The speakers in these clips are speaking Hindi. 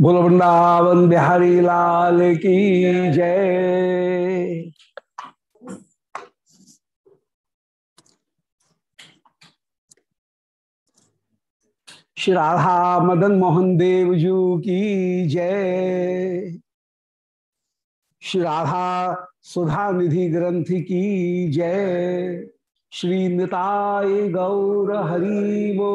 बोल वृंदावन बिहारी लाल की जय। श्री राधा मदन मोहन देव जू की जय। श्री राधा सुधा निधि ग्रंथ की जय। श्री निताय गौर हरिवो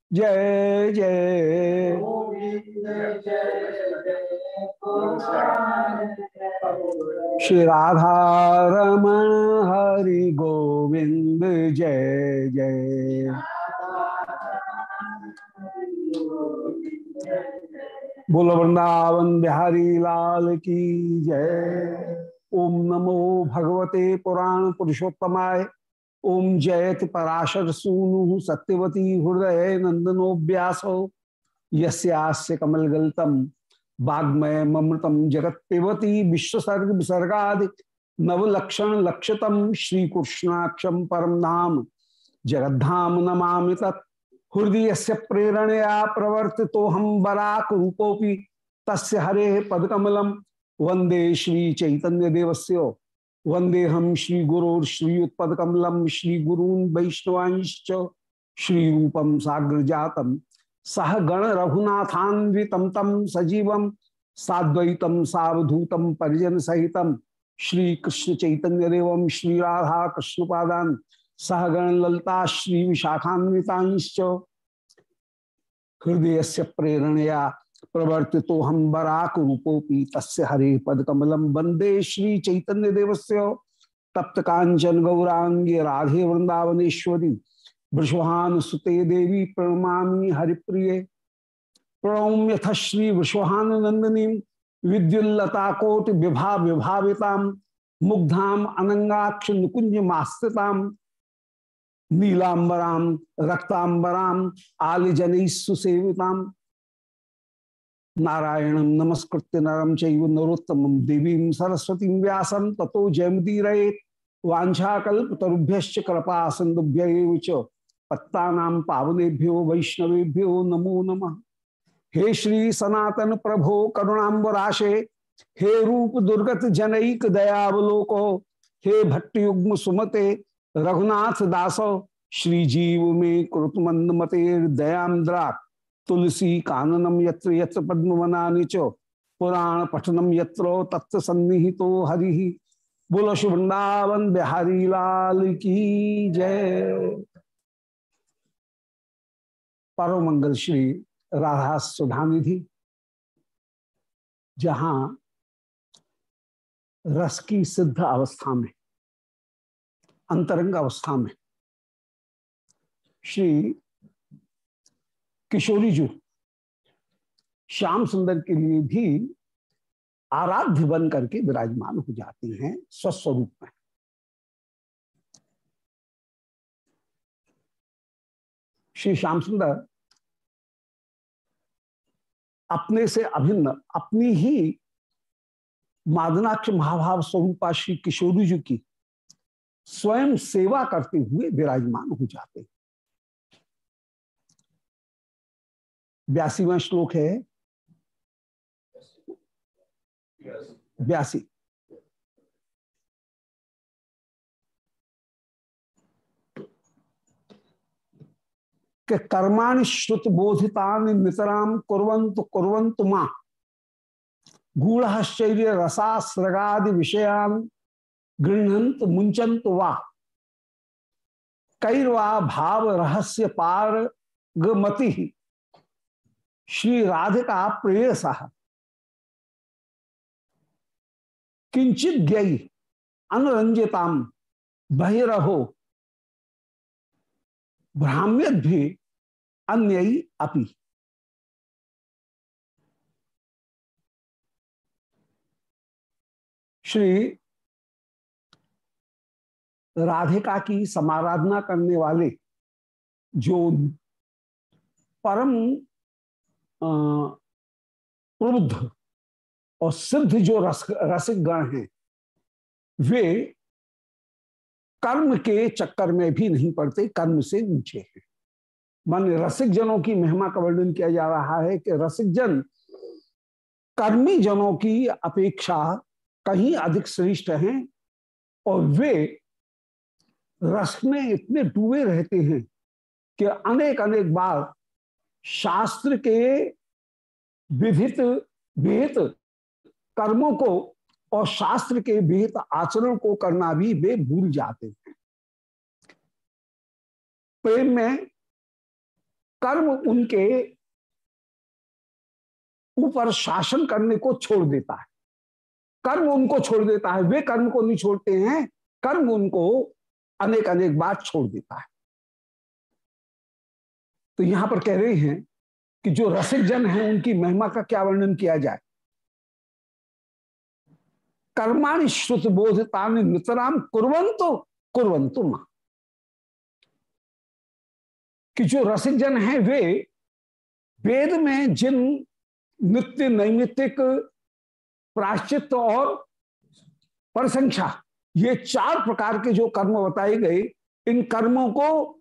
जय जय। श्री राधा रमण हरि गोविंद, जय जय। बोलो वृंदावन बिहारी लाल की जय। ओम नमो भगवते पुराण पुरुषोत्तमाय। ओम जयत पराशर सूनु सत्यवती हृदय नंदनो व्यासो यस्यास्य कमलगल्तम वाग्मय ममृतम जगत पिबती विश्वसर्ग विसर्गा नवलक्षण लक्षतम श्री कृष्णाक्षम परम धाम जगद्धाम नमा तत्। हृदय से प्रेरणया प्रवर्ति तो हम बराक रूपोपि तस् हरे पदकमलम वंदे श्री चैतन्य देवस्य वंदे हम श्री श्रीयुत्पकमलम श्री गुरून श्री साग्र जातम सह गण रघुनाथान्वितम तम सजीवम साद्वैतम परिजन सहितम श्री कृष्ण चैतन्य देवम श्री राधा कृष्ण सह ललता, श्री विशाखान्विताश्च। हृदय से प्रेरणया प्रवर्ति तो हम बराक रूपोपी तस्य हरे पद कमलम वंदे श्री चैतन्य देवस्य तप्त कांचन गौरांगी राधे वृंदावनेश्वरी वृषभान सुते देवी प्रणमामि हरिप्रिय। प्रणौम यथ श्री वृषभान नंदिनी विद्युल्लता कोट विभा विभाविताम मुग्धाम अनंगाक्ष नुकुंज मास्तिताम नीलांबराम रक्तांबराम आलिजन सुसेविताम। नारायण नमस्कृत्य नरम चैव नरोत्तम देवी सरस्वती व्यासम तथो जयमदीरये वाछाकल्पतरुभ्य कृपा सिंधुभ्य पत्ता पावनेभ्यो वैष्णवेभ्यो नमो नम। हे श्री सनातन प्रभो करुणाबराशे हे रूप दुर्गत जनईक दयावलोको, हे भट्टयुग्म सुमते रघुनाथ दासो, श्री जीव में कृतमंद मते दयाद्रा तुलसी काननम यत्र यत्र पद्मवना च पुराण पठनम यत्र तत्व सन्निहितो हरि। बोलो वृंदावन बिहारी लाल की जय। परम मंगल श्री राधा सुधानिधि, जहाँ रस की सिद्ध अवस्था में, अंतरंग अवस्था में, श्री किशोरी जी, श्याम सुंदर के लिए भी आराध्य बन करके विराजमान हो जाती हैं स्वस्वरूप में। श्री श्याम सुंदर अपने से अभिन्न, अपनी ही मादनाक्ष महाभाव स्वरूपा श्री किशोरी जी की स्वयं सेवा करते हुए विराजमान हो जाते बयासीवा श्लोक है। बयासी। के कर्माणि श्रुत बोधितान नितराम कुरंत कुरंत माँ। गूढ़श्चर्य रसाश्रगादि विषयान गृहंत मुंचंत वा। कैरवा भाव रहस्य पार गमति श्री राधिका प्रेयस किंचित ज्ञ अनुरंजिताम बहिरहो। भ्राम्य भी अन्य अपी। श्री राधिका की समाराधना करने वाले जो परम प्रबुद्ध और सिद्ध जो रस रसिक गण हैं, वे कर्म के चक्कर में भी नहीं पड़ते, कर्म से नीचे हैं। मान रसिक जनों की महिमा का वर्णन किया जा रहा है कि रसिक जन कर्मी जनों की अपेक्षा कहीं अधिक श्रेष्ठ हैं और वे रस में इतने डूबे रहते हैं कि अनेक अनेक बार शास्त्र के विभित विहित कर्मों को और शास्त्र के विहित आचरण को करना भी वे भूल जाते हैं। प्रेम में कर्म उनके ऊपर शासन करने को छोड़ देता है। कर्म उनको छोड़ देता है, वे कर्म को नहीं छोड़ते हैं, कर्म उनको अनेक अनेक बार छोड़ देता है। तो यहाँ पर कह रहे हैं कि जो रसिक जन है, उनकी महिमा का क्या वर्णन किया जाए? कर्माणि श्रुत बोधता नितराम कुरंतो कुरंतु माँ। कि जो रसिक जन है, वे वेद में जिन नित्य नैमित्तिक प्राश्चित और परसंख्या, ये चार प्रकार के जो कर्म बताए गए, इन कर्मों को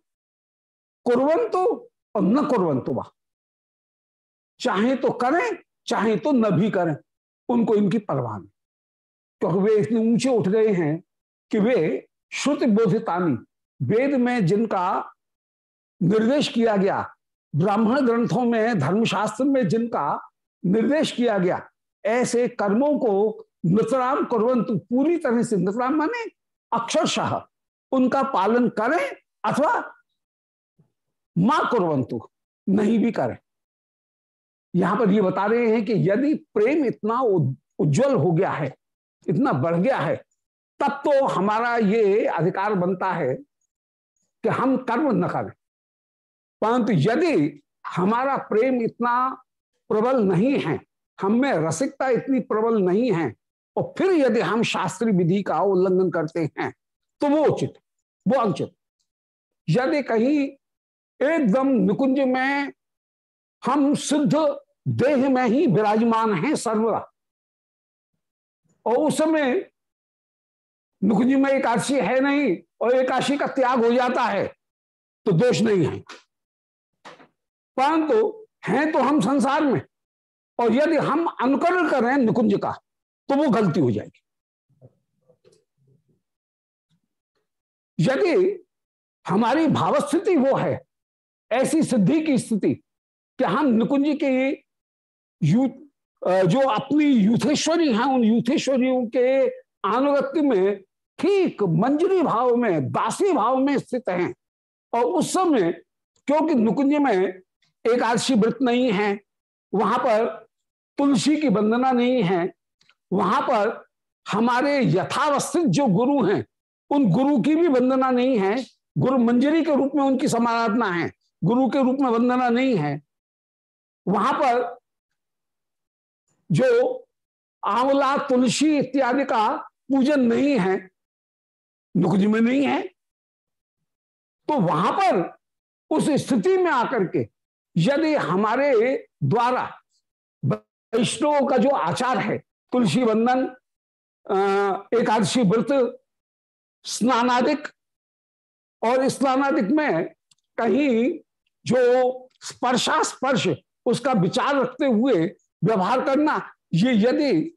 कुरवंतो और न कुरवंतो वाह चाहे तो करें, चाहे तो न भी करें, उनको इनकी परवाह नहीं। क्योंकि वे इतने ऊँचे उठ गए हैं कि वे श्रुति बोधितानी, वेद में जिनका निर्देश किया गया, ब्राह्मण ग्रंथों में, धर्मशास्त्र में जिनका निर्देश किया गया, ऐसे कर्मों को नृतराम करवंतु पूरी तरह से, नृतराम माने अक्षरशाह उनका पालन करें अथवा माँ कुरवंतु, नहीं भी करें। यहाँ पर ये बता रहे हैं कि यदि प्रेम इतना उज्जवल हो गया है, इतना बढ़ गया है, तब तो हमारा ये अधिकार बनता है कि हम कर्म न करें। परंतु यदि हमारा प्रेम इतना प्रबल नहीं है, हम में रसिकता इतनी प्रबल नहीं है, और फिर यदि हम शास्त्रीय विधि का उल्लंघन करते हैं तो वो उचित, वो अनुचित। यदि कहीं एकदम निकुंज में हम सिद्ध देह में ही विराजमान हैं सर्वदा। और उस समय निकुंज में एकादशी है नहीं और एकादशी का त्याग हो जाता है तो दोष नहीं है। परंतु हैं तो हम संसार में, और यदि हम अनुकरण कर रहे हैं निकुंज का तो वो गलती हो जाएगी। यदि हमारी भावस्थिति वो है ऐसी सिद्धि की स्थिति कि हम निकुंज के जो अपनी यूथेश्वरी हैं, उन यूथेश्वरियों के अनुगत्य में ठीक मंजरी भाव में, दासी भाव में स्थित हैं। और उस समय, क्योंकि नुकुंज में एकादशी व्रत नहीं है, वहाँ पर तुलसी की वंदना नहीं है, वहाँ पर हमारे यथावस्थित जो गुरु हैं, उन गुरु की भी वंदना नहीं है, गुरु मंजरी के रूप में उनकी समाराधना है। गुरु के रूप में वंदना नहीं है। वहाँ पर जो आंवला, तुलसी इत्यादि का पूजन नहीं है नुकुज में नहीं है तो वहाँ पर उस स्थिति में आकर के यदि हमारे द्वारा वैष्णव का जो आचार है, तुलसी बंधन एकादशी व्रत, स्नानादिक और स्नानादिक में कहीं जो स्पर्शास्पर्श, उसका विचार रखते हुए व्यवहार करना, ये यदि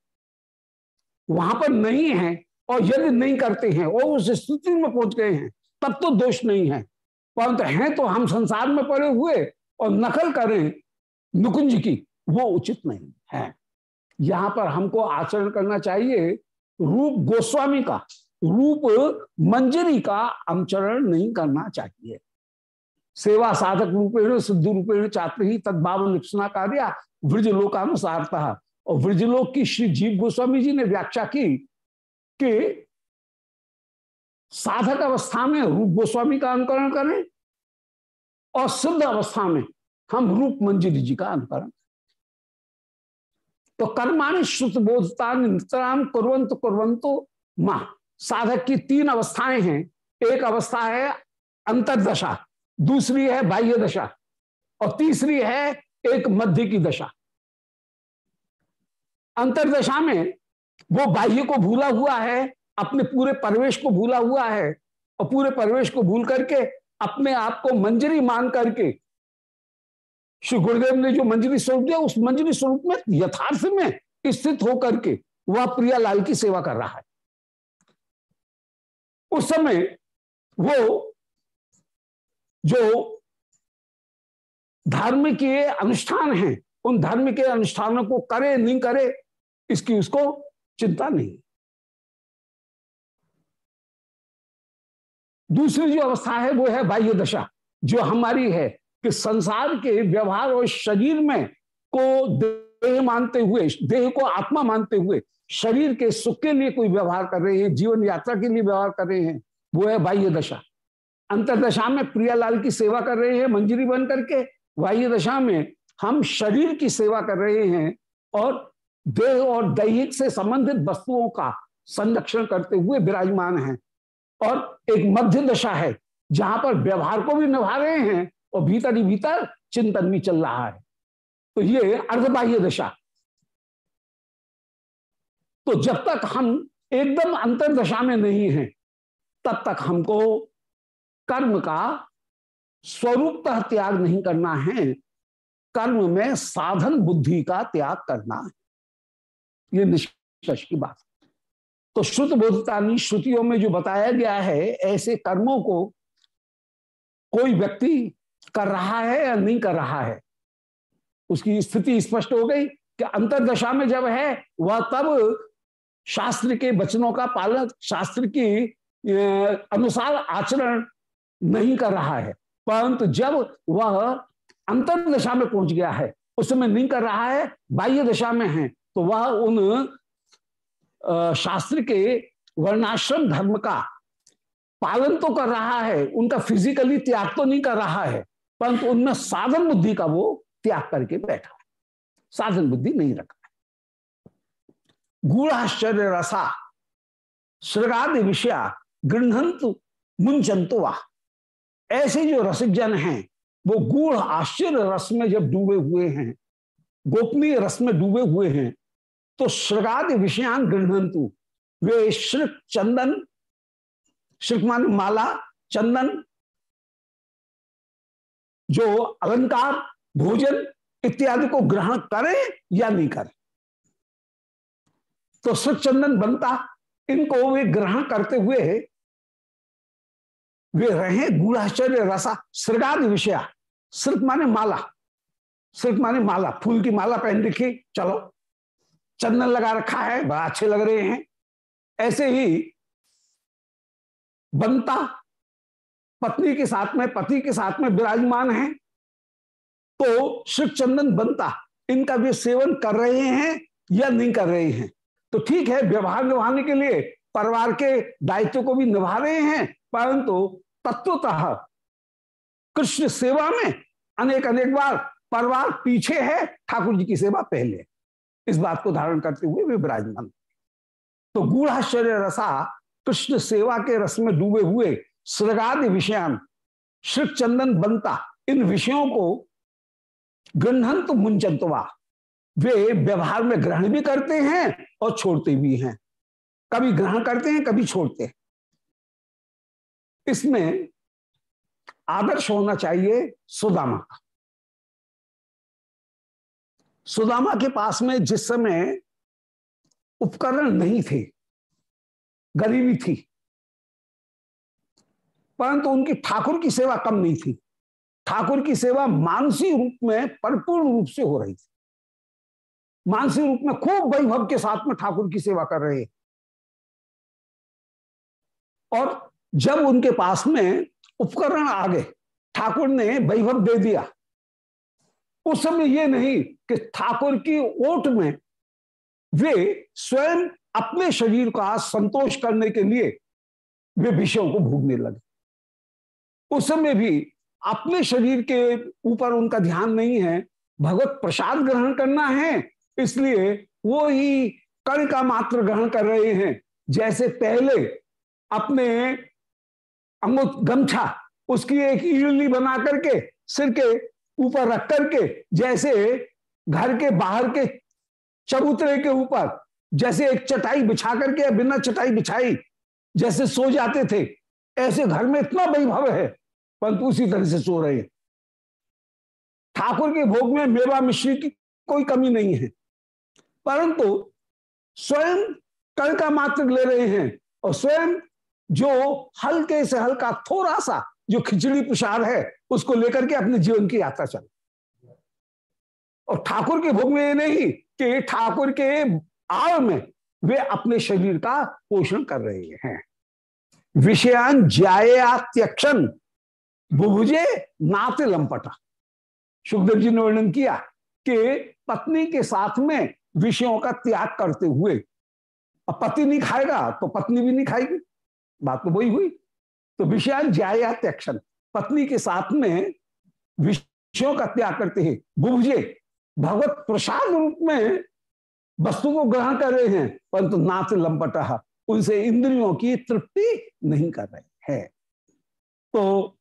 वहाँ पर नहीं है और यदि नहीं करते हैं और उस स्थिति में पहुँच गए हैं, तब तो दोष नहीं है। परंतु हैं तो हम संसार में पड़े हुए और नकल करें नुकुंज की, वो उचित नहीं है। यहाँ पर हमको आचरण करना चाहिए रूप गोस्वामी का, रूप मंजरी का अनुचरण नहीं करना चाहिए। सेवा साधक रूपेण सिद्धि रूपेण चात्र ही तदभाव लिप्सना कार्य ब्रजलोकानुसार और ब्रजलोक की श्री जीव गोस्वामी जी ने व्याख्या की कि साधक अवस्था में रूप गोस्वामी का अनुकरण करें और सिद्ध अवस्था में हम रूप मंजिरी जी का अनुकरण तो कर्माणी श्रुत बोधता नितराम कुरंत कुरंतो माँ, साधक की तीन अवस्थाएँ हैं। एक अवस्था है अंतरदशा दूसरी है बाह्य दशा और तीसरी है एक मध्य की दशा। अंतरदशा में वो बाह्य को भूला हुआ है, अपने पूरे परवेश को भूला हुआ है और पूरे परवेश को भूल करके अपने आप को मंजरी मान करके श्री गुरुदेव ने जो मंजरी स्वरूप दिया, उस मंजरी स्वरूप में यथार्थ में स्थित होकर के वह प्रिया लाल की सेवा कर रहा है। उस समय वो जो धर्म के अनुष्ठान हैं, उन धर्म के अनुष्ठानों को करे, नहीं करे, इसकी उसको चिंता नहीं। दूसरी जो अवस्था है, वो है बाह्य दशा, जो हमारी है कि संसार के व्यवहार और शरीर में को देह मानते हुए, देह को आत्मा मानते हुए शरीर के सुख के लिए कोई व्यवहार कर रहे हैं, जीवन यात्रा के लिए व्यवहार कर रहे हैं, वो है बाह्य दशा। अंतरदशा में प्रियालाल की सेवा कर रहे हैं, मंजरी बन करके। बाह्य दशा में हम शरीर की सेवा कर रहे हैं और देह और दैहिक से संबंधित वस्तुओं का संरक्षण करते हुए विराजमान हैं। और एक मध्य दशा है, जहाँ पर व्यवहार को भी निभा रहे हैं और भीतर ही भीतर चिंतन भी चल रहा है। तो ये अर्धबाह्य दशा। तो जब तक हम एकदम अंतर दशा में नहीं हैं, तब तक हमको कर्म का स्वरूपतः त्याग नहीं करना है, कर्म में साधन बुद्धि का त्याग करना है। ये निष्कर्ष की बात। तो श्रुत बोधतानी श्रुतियों में जो बताया गया है, ऐसे कर्मों को कोई व्यक्ति कर रहा है या नहीं कर रहा है? उसकी स्थिति स्पष्ट हो गई कि अंतरदशा में जब है, वह तब शास्त्र के वचनों का पालन, शास्त्र की अनुसार आचरण नहीं कर रहा है। परंतु जब वह अंतर दशा में पहुँच गया है, उस समय नहीं कर रहा है, बाह्य दशा में है तो वह उन शास्त्र के वर्णाश्रम धर्म का पालन तो कर रहा है, उनका फिजिकली त्याग तो नहीं कर रहा है, परंतु उनमें साधन बुद्धि का वो त्याग करके बैठा साधन बुद्धि नहीं रखा गूढ़ाश्चर्य रसा श्रृगादि विषया गृहंतु मुंचंतु वाह ऐसे जो रसिक जन हैं, वो गूढ़ आश्चर्य रस में जब डूबे हुए हैं, गोपनीय रस में डूबे हुए हैं तो श्रृगादि विषयान गृहंतु वे श्रृक चंदन श्रृकमान माला, चंदन, जो अलंकार, भोजन इत्यादि को ग्रहण करें या नहीं करें। तो श्रृक चंदन बनता, इनको वे ग्रहण करते हुए वे रहे गूढ़ाश्चर्य रसा श्रृगादि विषया। श्रृत माने माला। श्रृत माने माला। फूल की माला पहन रखी, चलो। चंदन लगा रखा है, बड़ा अच्छे लग रहे हैं। ऐसे ही बनता पत्नी के साथ में, पति के साथ में विराजमान है। तो श्री चंदन बनता इनका भी सेवन कर रहे हैं या नहीं कर रहे हैं? तो ठीक है, व्यवहार निभाने के लिए परिवार के दायित्व को भी निभा रहे हैं परंतु तत्वतः कृष्ण सेवा में अनेक अनेक बार परिवार पीछे है, ठाकुर जी की सेवा पहले इस बात को धारण करते हुए वे विराजमान तो गूढ़ाश्चर्य रसा कृष्ण सेवा के रस में डूबे हुए सृगादि विषयान श्री चंदन बनता, इन विषयों को गृहंत मुंचंतवा वे व्यवहार में ग्रहण भी करते हैं और छोड़ते भी हैं। कभी ग्रहण करते हैं, कभी छोड़ते हैं। इसमें आदर्श होना चाहिए सुदामा का। सुदामा के पास में जिस समय उपकरण नहीं थे, गरीबी थी, परंतु उनकी ठाकुर की सेवा कम नहीं थी, ठाकुर की सेवा मानसी रूप में परिपूर्ण रूप से हो रही थी। मानसिक रूप में खूब वैभव के साथ में ठाकुर की सेवा कर रहे और जब उनके पास में उपकरण आ गए, ठाकुर ने वैभव दे दिया। उस समय ये नहीं कि ठाकुर की ओट में वे स्वयं अपने शरीर का संतोष करने के लिए वे विषयों को भूगने लगे। उस समय भी अपने शरीर के ऊपर उनका ध्यान नहीं है, भगवत प्रसाद ग्रहण करना है, इसलिए वो ही कण का मात्र ग्रहण कर रहे हैं, जैसे पहले अपने अंगो गमछा, उसकी एक ईड़ली बना करके, सिर के ऊपर रख करके, जैसे घर के बाहर के चबूतरे के ऊपर, जैसे एक चटाई बिछा करके बिना चटाई बिछाई, जैसे सो जाते थे। ऐसे घर में इतना वैभव है। परंतु उसी तरह से सो रहे ठाकुर के भोग में मेवा मिश्री की कोई कमी नहीं है। परंतु स्वयं कल का मात्र ले रहे हैं और स्वयं जो हल्के से हल्का थोड़ा सा जो खिचड़ी प्रसाद है, उसको लेकर के अपने जीवन की यात्रा चल। और ठाकुर के भोग में ये नहीं कि ठाकुर के आड़ में वे अपने शरीर का पोषण कर रहे हैं। विषयान ज्यायात्यक्षण बुभुजे नाते लंपटा। सुखदेव जी ने वर्णन किया कि पत्नी के साथ में विषयों का त्याग करते हुए पति नहीं खाएगा तो पत्नी भी नहीं खाएगी। बात तो वही हुई। तो विषयान ज्यायात्यक्षण पत्नी के साथ में विषयों का त्याग करते हैं। बुभुजे, भगवत प्रसाद रूप में वस्तु को ग्रहण कर रहे हैं, परंतु तो नाथ लंपट उनसे इंद्रियों की तृप्ति नहीं कर रहे हैं। तो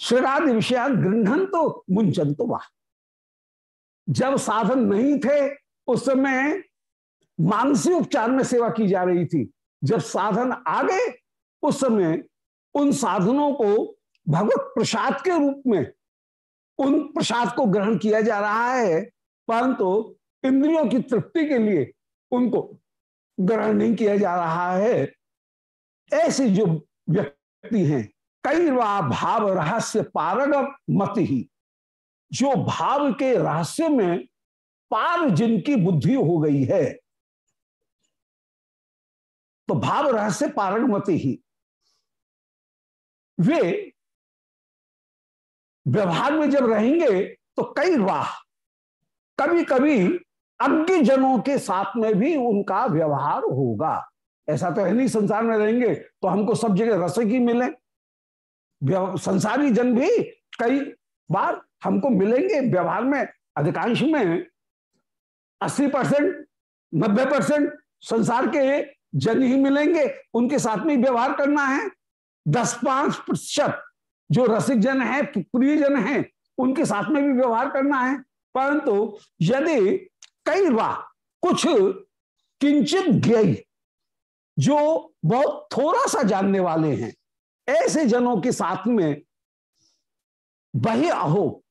श्रीराध विषयान गृहण तो मुंचन तो वाह। जब साधन नहीं थे, उस समय मानसिक उपचार में सेवा की जा रही थी। जब साधन आ गए, उस समय उन साधनों को भगवत प्रसाद के रूप में, उन प्रसाद को ग्रहण किया जा रहा है, परंतु तो इंद्रियों की तृप्ति के लिए उनको ग्रहण नहीं किया जा रहा है। ऐसे जो व्यक्ति हैं कई भाव रहस्य पारग मत ही। जो भाव के रहस्य में पार जिनकी बुद्धि हो गई है तो भाव रहस्य पारग मत ही। वे व्यवहार में जब रहेंगे तो कई राह कभी कभी अज्ञ जनों के साथ में भी उनका व्यवहार होगा। ऐसा तो है नहीं संसार में रहेंगे तो हमको सब जगह रस ही मिले। संसारी जन भी कई बार हमको मिलेंगे व्यवहार में, अधिकांश में अस्सी परसेंट, नब्बे परसेंट संसार के जन ही मिलेंगे, उनके साथ में व्यवहार करना है। दस पाँच प्रतिशत जो रसिक जन है, प्रिय जन है, उनके साथ में भी व्यवहार करना है। परंतु यदि कई बार कुछ किंचित ज्ञ जो बहुत थोड़ा सा जानने वाले हैं, ऐसे जनों के साथ में बही अहो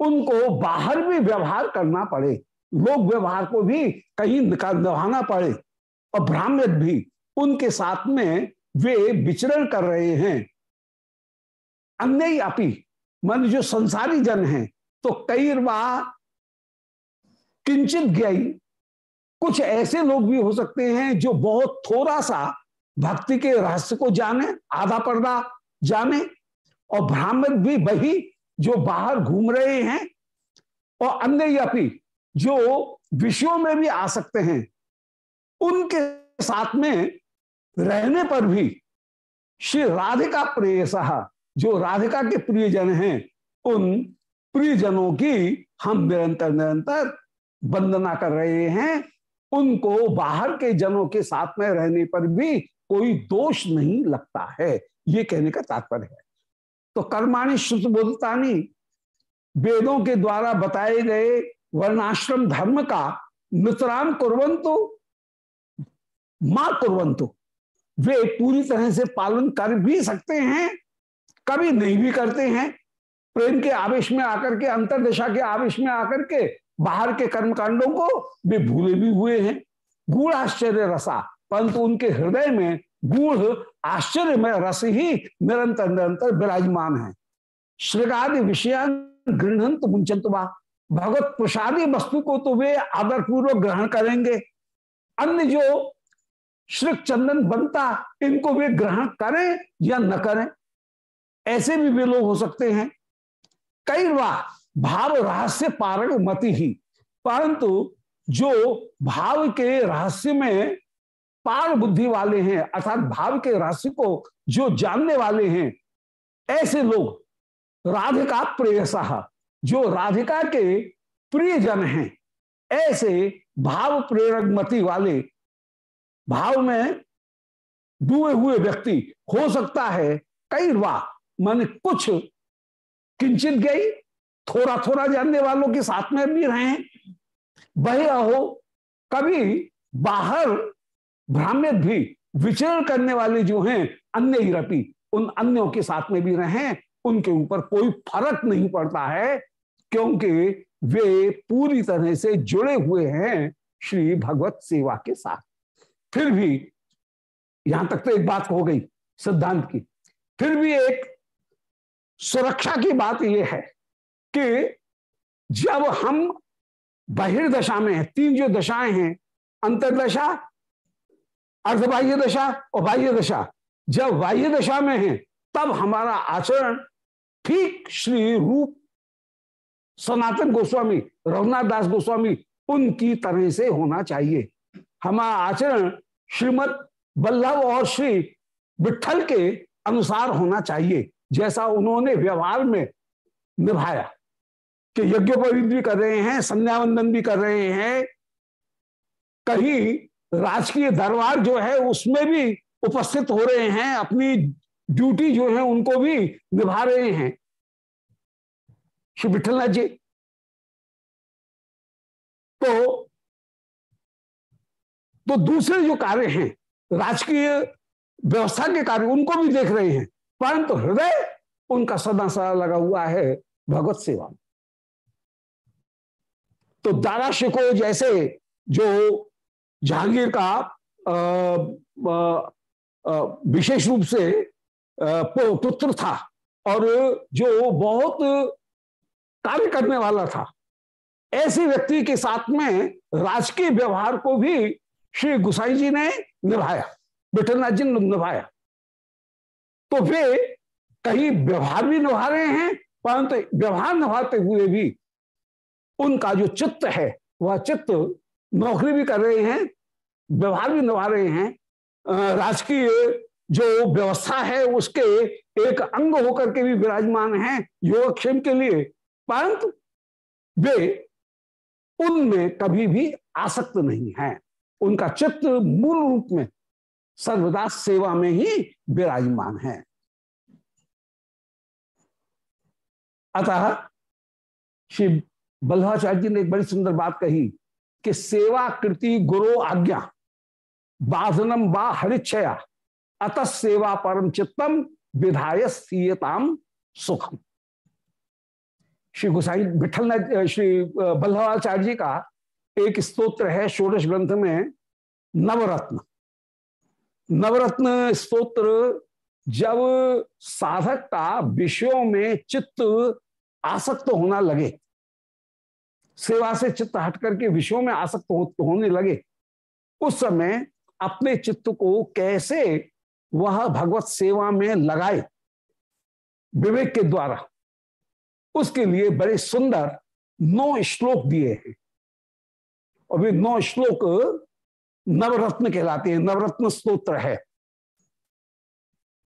उनको बाहर भी व्यवहार करना पड़े। लोग व्यवहार को भी कहीं निभाना पड़े। और ब्राह्मण भी उनके साथ में वे विचरण कर रहे हैं। अन्य अपी, मन जो संसारी जन हैं तो कई किंचित ज्ञाई, कुछ ऐसे लोग भी हो सकते हैं जो बहुत थोड़ा सा भक्ति के रहस्य को जाने, आधा पर्दा जाने, और ब्राह्मण भी वही जो बाहर घूम रहे हैं, और अन्य अपी जो विषयों में भी आ सकते हैं। उनके साथ में रहने पर भी श्री राधिका प्रेयसा, जो राधिका के प्रियजन हैं, उन प्रियजनों की हम निरंतर निरंतर वंदना कर रहे हैं। उनको बाहर के जनों के साथ में रहने पर भी कोई दोष नहीं लगता है। ये कहने का तात्पर्य है। तो कर्माणी श्रुत वेदों के द्वारा बताए गए वर्णाश्रम धर्म का मित्राम कुरंतु माँ कुरंतु वे पूरी तरह से पालन कर भी सकते हैं, कभी नहीं भी करते हैं। प्रेम के आवेश में आकर के, अंतरदशा के आवेश में आकर के, बाहर के कर्मकांडों को वे भूले भी हुए हैं। गूढ़ आश्चर्य रसा, परंतु उनके हृदय में गूढ़ आश्चर्य में रस ही निरंतर निरंतर विराजमान है। श्रृगादि विषयान गृहंत मुंचंत भगवत प्रसादी वस्तु को तो वे आदरपूर्वक ग्रहण करेंगे। अन्य जो श्री चंदन बनता, इनको वे ग्रहण करें या न करें? ऐसे भी वे लोग हो सकते हैं। कई बार भाव रहस्य पारक मति ही, परंतु जो भाव के रहस्य में पार बुद्धि वाले हैं, अर्थात भाव के रहस्य को जो जानने वाले हैं, ऐसे लोग राधिका प्रेयसा जो राधिका के प्रियजन हैं, ऐसे भाव प्रेरक मति वाले भाव में डूबे हुए व्यक्ति, हो सकता है कई बार, मन कुछ किंचित गई थोड़ा थोड़ा जानने वालों के साथ में भी रहे। वही हो, कभी बाहर ब्राह्म्य भी विचरण करने वाले जो हैं, अन्य ही रपी उन अन्यों के साथ में भी रहें, उनके ऊपर कोई फ़र्क नहीं पड़ता है, क्योंकि वे पूरी तरह से जुड़े हुए हैं श्री भगवत सेवा के साथ। फिर भी यहाँ तक तो एक बात हो गई, सिद्धांत की। फिर भी एक सुरक्षा की बात यह है कि जब हम बहिर्दशा में हैं, तीन जो दशाएँ हैं, अंतरदशा, अर्धबाह्य दशा और बाह्य दशा, जब बाह्य दशा में है, तब हमारा आचरण ठीक श्री रूप सनातन गोस्वामी, रघुनाथ दास गोस्वामी, उनकी तरह से होना चाहिए। हमारा आचरण श्रीमद बल्लभ और श्री विठल के अनुसार होना चाहिए, जैसा उन्होंने व्यवहार में निभाया कि यज्ञोपवीत भी कर रहे हैं, संध्यावंदन भी कर रहे हैं, कहीं राजकीय दरबार जो है उसमें भी उपस्थित हो रहे हैं, अपनी ड्यूटी जो है उनको भी निभा रहे हैं। श्री विठलनाथ जी तो तो दूसरे जो कार्य हैं, राजकीय व्यवस्था के कार्य, उनको भी देख रहे हैं, परंतु हृदय उनका सदा सदा लगा हुआ है भगवत सेवा तो दादा शिको जैसे जो जहांगीर का विशेष रूप से पुत्र था और जो बहुत कार्य करने वाला था, ऐसे व्यक्ति के साथ में राजकीय व्यवहार को भी श्री गुसाई जी ने निभाया विठलनाथ जी ने निभाया। तो वे कहीं व्यवहार भी निभा रहे हैं, परंतु व्यवहार निभाते हुए भी उनका जो चित्त है, वह चित्त नौकरी भी कर रहे हैं, व्यवहार भी निभा रहे हैं। राजकीय जो व्यवस्था है, उसके एक अंग होकर के भी विराजमान हैं योगक्षेम के लिए, परंतु वे उनमें कभी भी आसक्त नहीं है। उनका चित्त मूल रूप में सर्वदा सेवा में ही विराजमान है। अतः श्री बल्लाचार्य जी ने एक बड़ी सुंदर बात कही कि सेवा कृति गुरु आज्ञा, बाधनम व हरिच्छया, अत सेवा परम चित्तम विधाय सीयताम सुखम। श्री गुसाई विठल श्री बल्लभाचार्य जी का एक स्तोत्र है, षोडश ग्रंथ में, नवरत्न। नवरत्न स्तोत्र जब साधक का विषयों में चित्त आसक्त होना लगे, सेवा से चित्त हट करके विषयों में आसक्त होने लगे, उस समय अपने चित्त को कैसे वह भगवत सेवा में लगाए? विवेक के द्वारा। उसके लिए बड़े सुंदर नौ श्लोक दिए हैं। और वे नौ श्लोक नवरत्न कहलाते हैं, नवरत्न स्तोत्र है।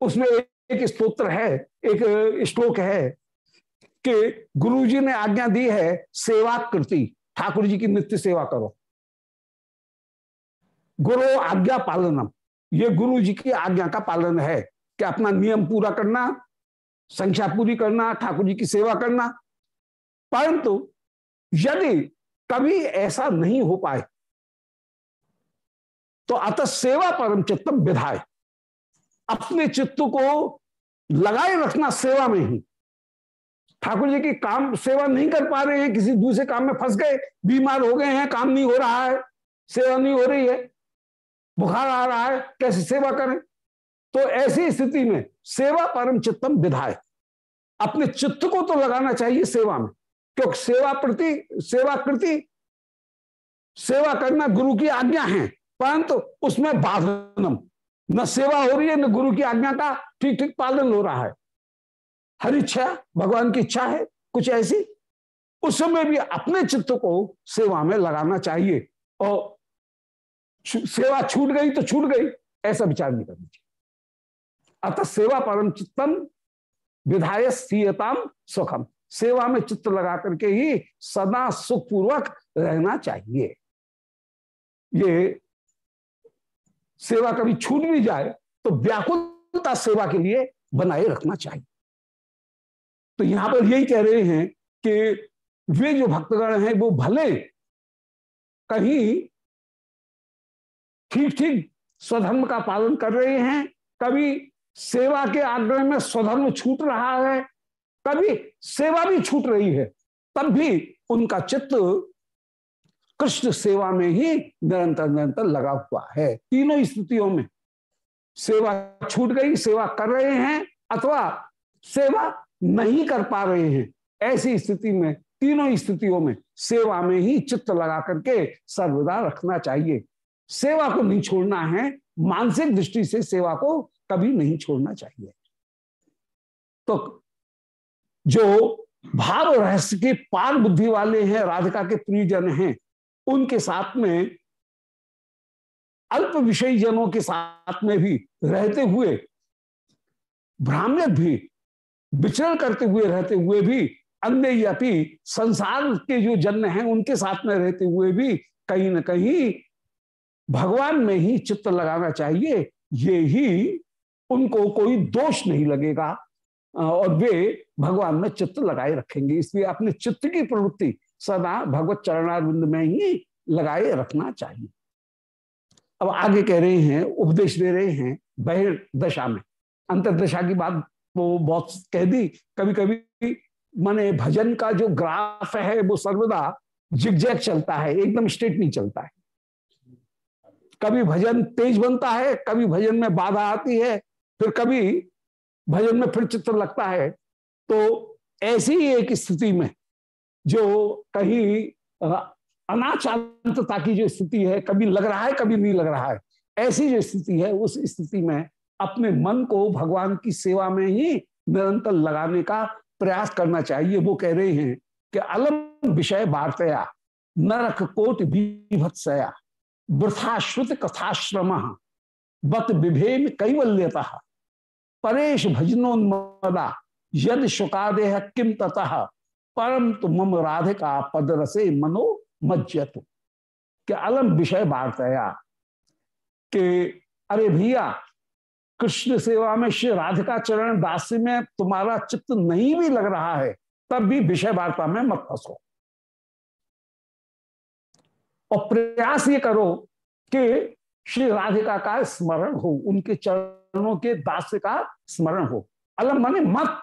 उसमें एक स्तोत्र है, एक श्लोक है कि गुरु जी ने आज्ञा दी है, सेवा कृति ठाकुर जी की नित्य सेवा करो। गुरु आज्ञा पालनम, ये गुरु जी की आज्ञा का पालन है कि अपना नियम पूरा करना, संख्या पूरी करना ठाकुर जी की सेवा करना। परंतु यदि कभी ऐसा नहीं हो पाए। तो अत सेवा परम चित्तम विधाय। अपने चित्त को लगाए रखना सेवा में ही। ठाकुर जी की काम सेवा नहीं कर पा रहे हैं, किसी दूसरे काम में फंस गए, बीमार हो गए हैं, काम नहीं हो रहा है, सेवा नहीं हो रही है, बुखार आ रहा है, कैसे सेवा करें? तो ऐसी स्थिति में सेवा परम चित्तम विधाय। अपने चित्त को तो लगाना चाहिए सेवा में। क्योंकि सेवा प्रति, सेवा कृति, सेवा करना गुरु की आज्ञा है, परंतु उसमें बाधनम। न सेवा हो रही है, न गुरु की आज्ञा का ठीक ठीक पालन हो रहा है। हर इच्छा, भगवान की इच्छा है, कुछ ऐसी। उस समय भी अपने चित्त को सेवा में लगाना चाहिए। और सेवा छूट गई तो छूट गई, ऐसा विचार नहीं करना चाहिए। अतः सेवा परम चित्तम विधायक स्थीयताम सुखम। सेवा में चित्त लगा करके ही सदा सुखपूर्वक रहना चाहिए। ये सेवा कभी छूट भी जाए तो व्याकुलता सेवा के लिए बनाए रखना चाहिए। तो यहाँ पर यही कह रहे हैं कि वे जो भक्तगण हैं, वो भले कहीं ठीक ठीक स्वधर्म का पालन कर रहे हैं, कभी सेवा के आग्रह में स्वधर्म छूट रहा है, कभी सेवा भी छूट रही है, तब भी उनका चित्त कृष्ण सेवा में ही निरंतर निरंतर लगा हुआ है। तीनों स्थितियों में सेवा छूट गई, सेवा कर रहे हैं, अथवा सेवा नहीं कर पा रहे हैं। ऐसी स्थिति में, तीनों स्थितियों में सेवा में ही चित्त लगा करके सर्वदा रखना चाहिए। सेवा को नहीं छोड़ना है, मानसिक दृष्टि से सेवा को कभी नहीं छोड़ना चाहिए। तो जो भाव रहस्य के पार बुद्धि वाले हैं, राधिका के प्रियजन हैं, उनके साथ में, अल्प विषय जनों के साथ में भी रहते हुए, ब्राह्मण भी, विचरण करते हुए रहते हुए भी, अन्य यपि संसार के जो जन्म हैं, उनके साथ में रहते हुए भी कहीं ना कहीं भगवान में ही चित्त लगाना चाहिए, ये ही उनको कोई दोष नहीं लगेगा। और वे भगवान में चित्त लगाए रखेंगे। इसलिए अपने चित्त की प्रवृत्ति सदा भगवत चरणारिंद में ही लगाए रखना चाहिए। अब आगे कह रहे हैं, उपदेश दे रहे हैं बहिर दशा में। अंतरदशा की बात वो बहुत कह दी कभी कभी माने भजन का जो ग्राफ है वो सर्वदा जिगजैग चलता है, एकदम स्ट्रेट नहीं चलता है। कभी भजन तेज बनता है, कभी भजन में बाधा आती है, फिर कभी भजन में फिर चित्र लगता है तो ऐसी ही एक स्थिति में जो कहीं अनाचांतता की जो स्थिति है, कभी लग रहा है, कभी नहीं लग रहा है, ऐसी जो स्थिति है, उस स्थिति में अपने मन को भगवान की सेवा में ही निरंतर लगाने का प्रयास करना चाहिए। वो कह रहे हैं कि अलम विषय वार्तया, नरक कोट विभत्सया, वृथाश्रुत कथाश्रम, बत विभेम कैवल्यता। परेश भजनोन्मदा, यद शुकादेह किम ततः परम तो मम राधिका पद रसे मनो मज्जत। के अलम विषय वार्तया कि अरे भैया, कृष्ण सेवा में श्री राधिका चरण दास में तुम्हारा चित्त नहीं भी लग रहा है, तब भी विषय वार्ता में मत फंसो। और प्रयास ये करो कि श्री राधिका का स्मरण हो, उनके चरणों के दास का स्मरण हो। अलग माने मत,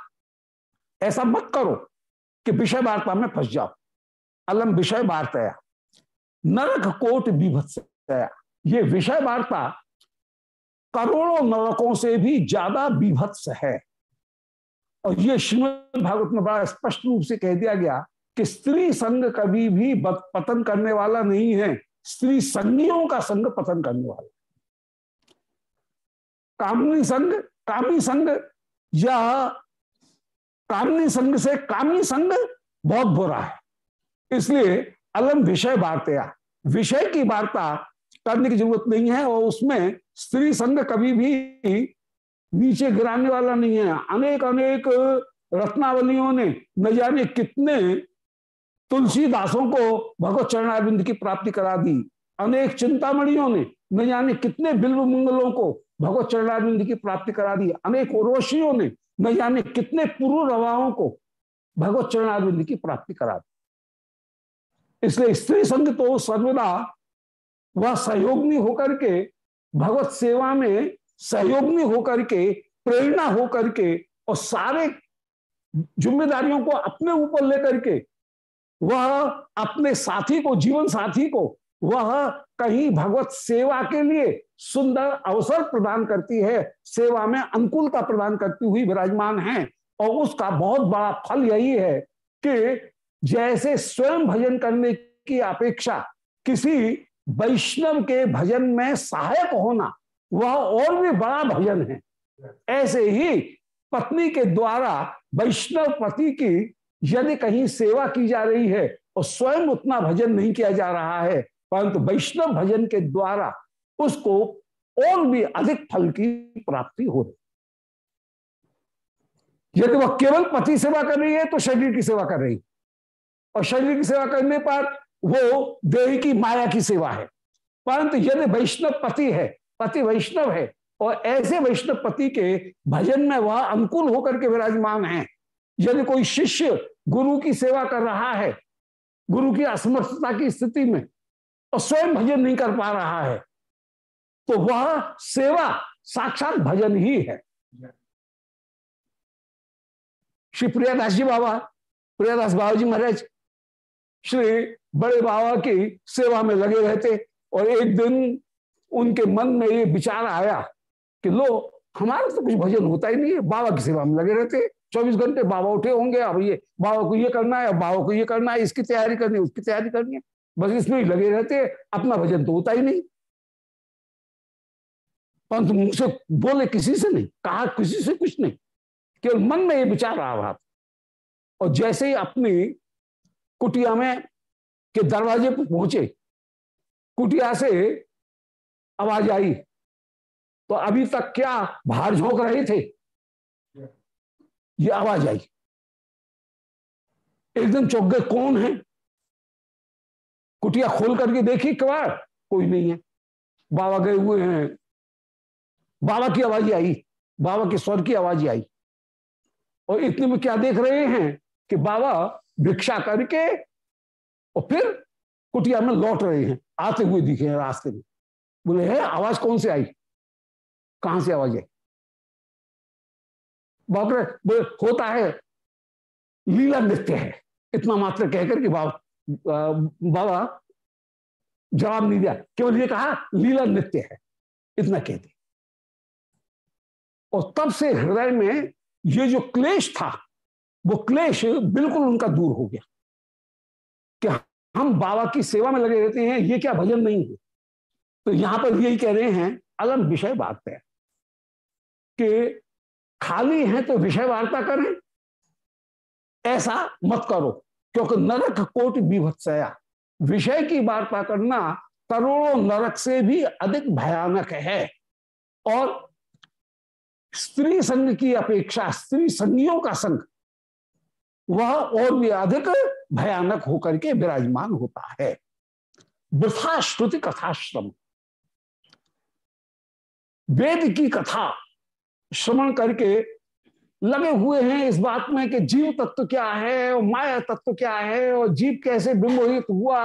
ऐसा मत करो कि विषय वार्ता में फंस जाओ। अलम विषय वार्ता नरक कोट विभत्सया ये विषय वार्ता करोड़ों नरकों से भी ज़्यादा विभत्स है। और ये श्रीमद भागवत में बड़ा स्पष्ट रूप से कह दिया गया कि स्त्री संग कभी भी पतन करने वाला नहीं है। स्त्री संगियों का संग पतन करने वाला। कामनी संग, कामी संग या कामनी संग से कामी संग बहुत बुरा है। इसलिए अलम विषय वार्ता, विषय की वार्ता करने की ज़रूरत नहीं है और उसमें स्त्री संग कभी भी नीचे गिराने वाला नहीं है। अनेक अनेक रत्नावलियों ने न जाने कितने तुलसीदासों को भगवत चरणारविंद की प्राप्ति करा दी। अनेक चिंतामणियों ने, न जाने कितने बिल्व मंगलों को भगवत चरणारविंद की प्राप्ति करा दी। अनेक उर्वशियों ने, न जाने कितने पूर्व रवाओं को भगवत चरणारविंद की प्राप्ति करा दी। इसलिए स्त्री संघ तो सर्वदा वह सहयोगी होकर के, भगवत सेवा में सहयोगी होकर के, प्रेरणा होकर के और सारे जिम्मेदारियों को अपने ऊपर लेकर के वह अपने साथी को, जीवन साथी को वह कहीं भगवत सेवा के लिए सुंदर अवसर प्रदान करती है, सेवा में अनुकूलता प्रदान करती हुई विराजमान है। और उसका बहुत बड़ा फल यही है कि जैसे स्वयं भजन करने की अपेक्षा किसी वैष्णव के भजन में सहायक होना, वह और भी बड़ा भजन है। ऐसे ही पत्नी के द्वारा वैष्णव पति की यदि कहीं सेवा की जा रही है और स्वयं उतना भजन नहीं किया जा रहा है, परंतु वैष्णव भजन के द्वारा उसको और भी अधिक फल की प्राप्ति हो रही यदि वह केवल पति सेवा कर रही है तो शरीर की सेवा कर रही और शरीर की सेवा करने पर वो देह की माया की सेवा है। परंतु यदि वैष्णव पति है, पति वैष्णव है, और ऐसे वैष्णव पति के भजन में वह अनुकूल होकर के विराजमान है यदि कोई शिष्य गुरु की सेवा कर रहा है, गुरु की असमर्थता की स्थिति में और स्वयं भजन नहीं कर पा रहा है तो वह सेवा साक्षात भजन ही है। श्री प्रियादास जी बाबा, प्रियादास बाबा जी महाराज श्री बड़े बाबा की सेवा में लगे रहते और एक दिन उनके मन में ये विचार आया कि लो, हमारा तो कुछ भजन होता ही नहीं है, बाबा की सेवा में लगे रहते। चौबीस घंटे बाबा उठे होंगे, अब ये बाबा को ये करना है बाबा को ये करना है, इसकी तैयारी करनी है, उसकी तैयारी करनी है। बस इसमें ही लगे रहते अपना भजन तो होता ही नहीं। परंतु मुझसे बोले किसी से नहीं, कहा किसी से कुछ नहीं, केवल मन में ये विचार रहा और जैसे ही अपनी कुटिया में के दरवाजे पर पहुँचे, कुटिया से आवाज़ आई तो अभी तक क्या बाहर झोंक रहे थे? ये आवाज़ आई। एकदम चौक गए, कौन है? कुटिया खोल करके देखी, कबाड़? कोई नहीं है। बाबा गए हुए हैं। बाबा की आवाज़ आई, बाबा के स्वर की आवाज़ आई। और इतने में क्या देख रहे हैं कि बाबा भिक्षा करके और फिर कुटिया में लौट रहे हैं, आते हुए दिखे हैं रास्ते में। बोले, है, आवाज़ कौन से आई? कहाँ से आवाज़ आई? बोले होता है। लीला नृत्य है। इतना मात्र कहकर कि बाबा बाबा, जवाब नहीं दिया। केवल ये कहा, लीला नृत्य है। इतना कहते और तब से हृदय में ये जो क्लेश था, वो क्लेश बिल्कुल उनका दूर हो गया। कि हम बाबा की सेवा में लगे रहते हैं, ये क्या भजन नहीं है? तो यहाँ पर यही कह रहे हैं अलग विषय बात है, कि खाली है तो विषय वार्ता करें। ऐसा मत करो, क्योंकि नरक कोट विभत्सया विषय की वार्ता करना करोड़ों नरक से भी अधिक भयानक है। और स्त्री संघ की अपेक्षा स्त्री संगियों का संघ, वह और भी अधिक भयानक होकर के विराजमान होता है। वृथा श्रुति कथाश्रम। वेद की कथा श्रवण करके लगे हुए हैं इस बात में कि जीव तत्व क्या है और माया तत्व क्या है और जीव कैसे विमोहित हुआ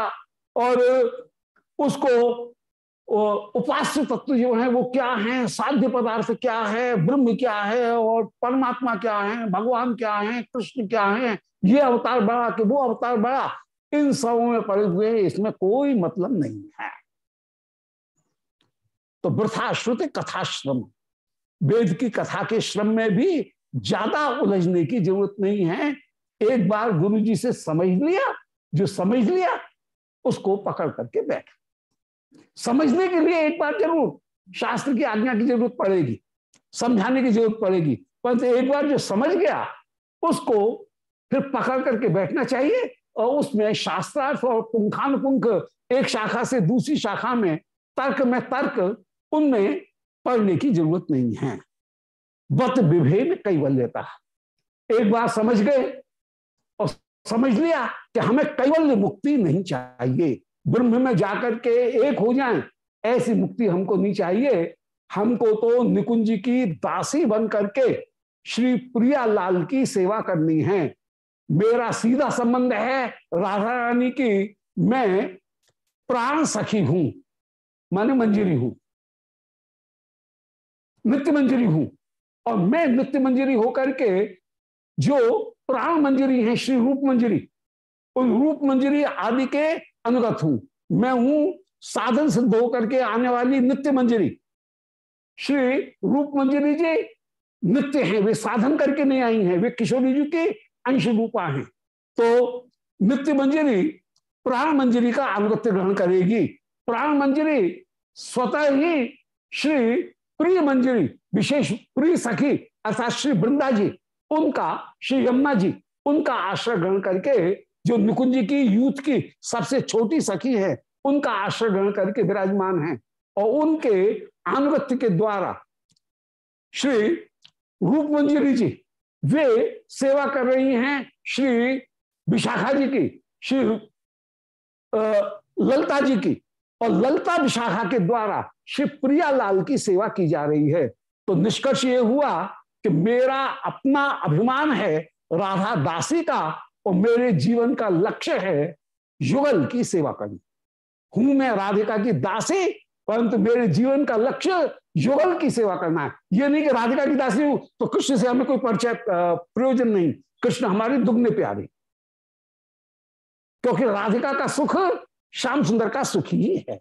और उसको उपास्य तत्व जो है वो क्या है, साध्य पदार्थ क्या है, ब्रह्म क्या है और परमात्मा क्या है, भगवान क्या है, कृष्ण क्या है, ये अवतार बड़ा कि वो अवतार बड़ा इन सबों में पड़े हुए इसमें कोई मतलब नहीं है। तो वृथा श्रुति कथाश्रम। वेद की कथा के श्रम में भी ज़्यादा उलझने की ज़रूरत नहीं है। एक बार गुरु जी से समझ लिया, जो समझ लिया, उसको पकड़ करके बैठ। समझने के लिए एक बार ज़रूर शास्त्र की आज्ञा की ज़रूरत पड़ेगी, समझाने की ज़रूरत पड़ेगी, परंतु एक बार जो समझ गया, उसको फिर पकड़ करके बैठना चाहिए और उसमें शास्त्रार्थ और पुंखानुपुंख एक शाखा से दूसरी शाखा में तर्क में तर्क, उनमें पढ़ने की ज़रूरत नहीं है। बत विभेद कैवल्यता एक बार समझ गए और समझ लिया कि हमें कैवल्य मुक्ति नहीं चाहिए। ब्रह्म में जाकर के एक हो जाएँ, ऐसी मुक्ति हमको नहीं चाहिए। हमको तो निकुंज की दासी बन करके श्री प्रिया लाल की सेवा करनी है। मेरा सीधा संबंध है राधा रानी की। मैं प्राण सखी हूँ, माने मंजरी हूँ। नित्य मंजरी हूँ। और मैं नित्य मंजरी होकर के जो प्राण मंजरी है, श्री रूप मंजरी, उन रूप मंजरी आदि के अनुगत हूँ। मैं हूँ साधन सिद्ध होकर के आने वाली नित्य मंजरी। श्री रूप मंजरी जी नित्य हैं, वे साधन करके नहीं आई हैं, वे किशोरी जी के अंश रूपा हैं। तो नित्य मंजरी प्राण मंजरी का अनुगत्य ग्रहण करेगी। प्राण मंजरी स्वतः ही श्री प्रिय मंजरी, विशेष प्रिय सखी, अर्थात श्री वृंदा जी उनका, श्री यमुना जी उनका आश्रय ग्रहण करके, जो निकुंज की, यूथ की सबसे छोटी सखी है, उनका आश्रय ग्रहण करके विराजमान है और उनके अनुगत्य के द्वारा श्री रूप मंजरी जी, वे सेवा कर रही हैं श्री विशाखा जी की, श्री ललता जी की और ललता विशाखा के द्वारा श्री प्रियालाल की सेवा की जा रही है। तो निष्कर्ष ये हुआ कि मेरा अपना अभिमान है, राधा दासी का, और मेरे जीवन का लक्ष्य है युगल की सेवा करनी। हूँ मैं राधिका की दासी, परंतु मेरे जीवन का लक्ष्य युगल की सेवा करना है। ये नहीं कि राधिका की दासी हूँ तो कृष्ण से हमें कोई परिचय प्रयोजन नहीं। कृष्ण हमारे दुग्ने प्यारे। क्योंकि राधिका का सुख, श्याम सुंदर का सुख ही है।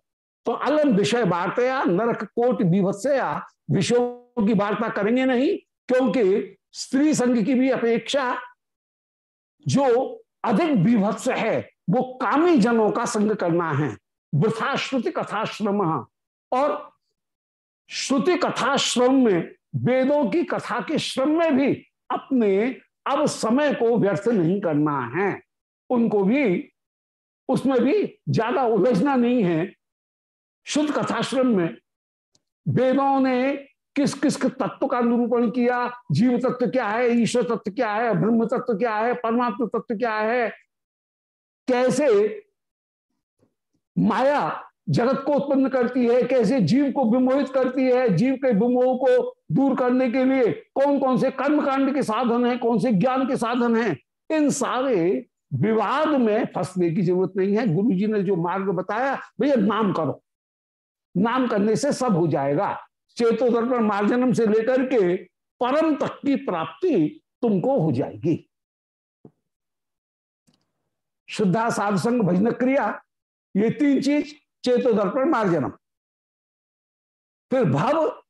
तो अलम विषय वार्ता नरक कोट विभत्सया विषयों की वार्ता करेंगे नहीं, क्योंकि स्त्री संघ की भी अपेक्षा जो अधिक विभत्स है, वो कामी जनों का संग करना है। वृथा श्रुति कथाश्रम। और श्रुति कथाश्रम में वेदों की कथा के श्रम में भी अपने अब समय को व्यर्थ नहीं करना है। उनको भी, उसमें भी ज़्यादा उलझना नहीं है। शुद्ध कथाश्रम में वेदों ने किस किस तत्व का निरूपण किया? जीव तत्व क्या है? ईश्वर तत्व क्या है? ब्रह्म तत्व क्या है? परमात्मा तत्व क्या है? कैसे माया जगत को उत्पन्न करती है? कैसे जीव को विमोहित करती है? जीव के विमोह को दूर करने के लिए कौन कौन से कर्म कांड के साधन है? कौन से ज्ञान के साधन है? इन सारे विवाद में फंसने की ज़रूरत नहीं है। गुरु जी ने जो मार्ग बताया, भैया नाम करो। नाम करने से सब हो जाएगा। चेतोदर्पण मार्जनम से लेकर के परम तक की प्राप्ति तुमको हो जाएगी। शुद्धा साधुसंग भजन क्रिया, ये तीन चीज़, चेतोदर्पण मार्जनम। फिर भव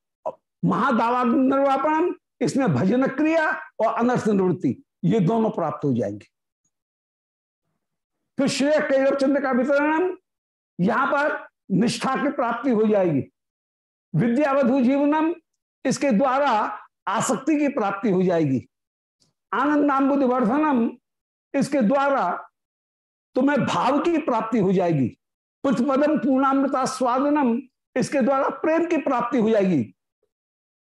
महादावा निर्वापणम इसमें भजन क्रिया और अनर्थ निवृत्ति, ये दोनों प्राप्त हो जाएँगे। फिर श्रेय कैरव चंद्र का वितरण, यहाँ पर निष्ठा की प्राप्ति हो जाएगी। विद्यावधु जीवनम इसके द्वारा आसक्ति की प्राप्ति हो जाएगी। आनंदाम इसके द्वारा तुम्हें भाव की प्राप्ति हो जाएगी। पृथ्वदम पूर्णामृता स्वादनम इसके द्वारा प्रेम की प्राप्ति हो जाएगी।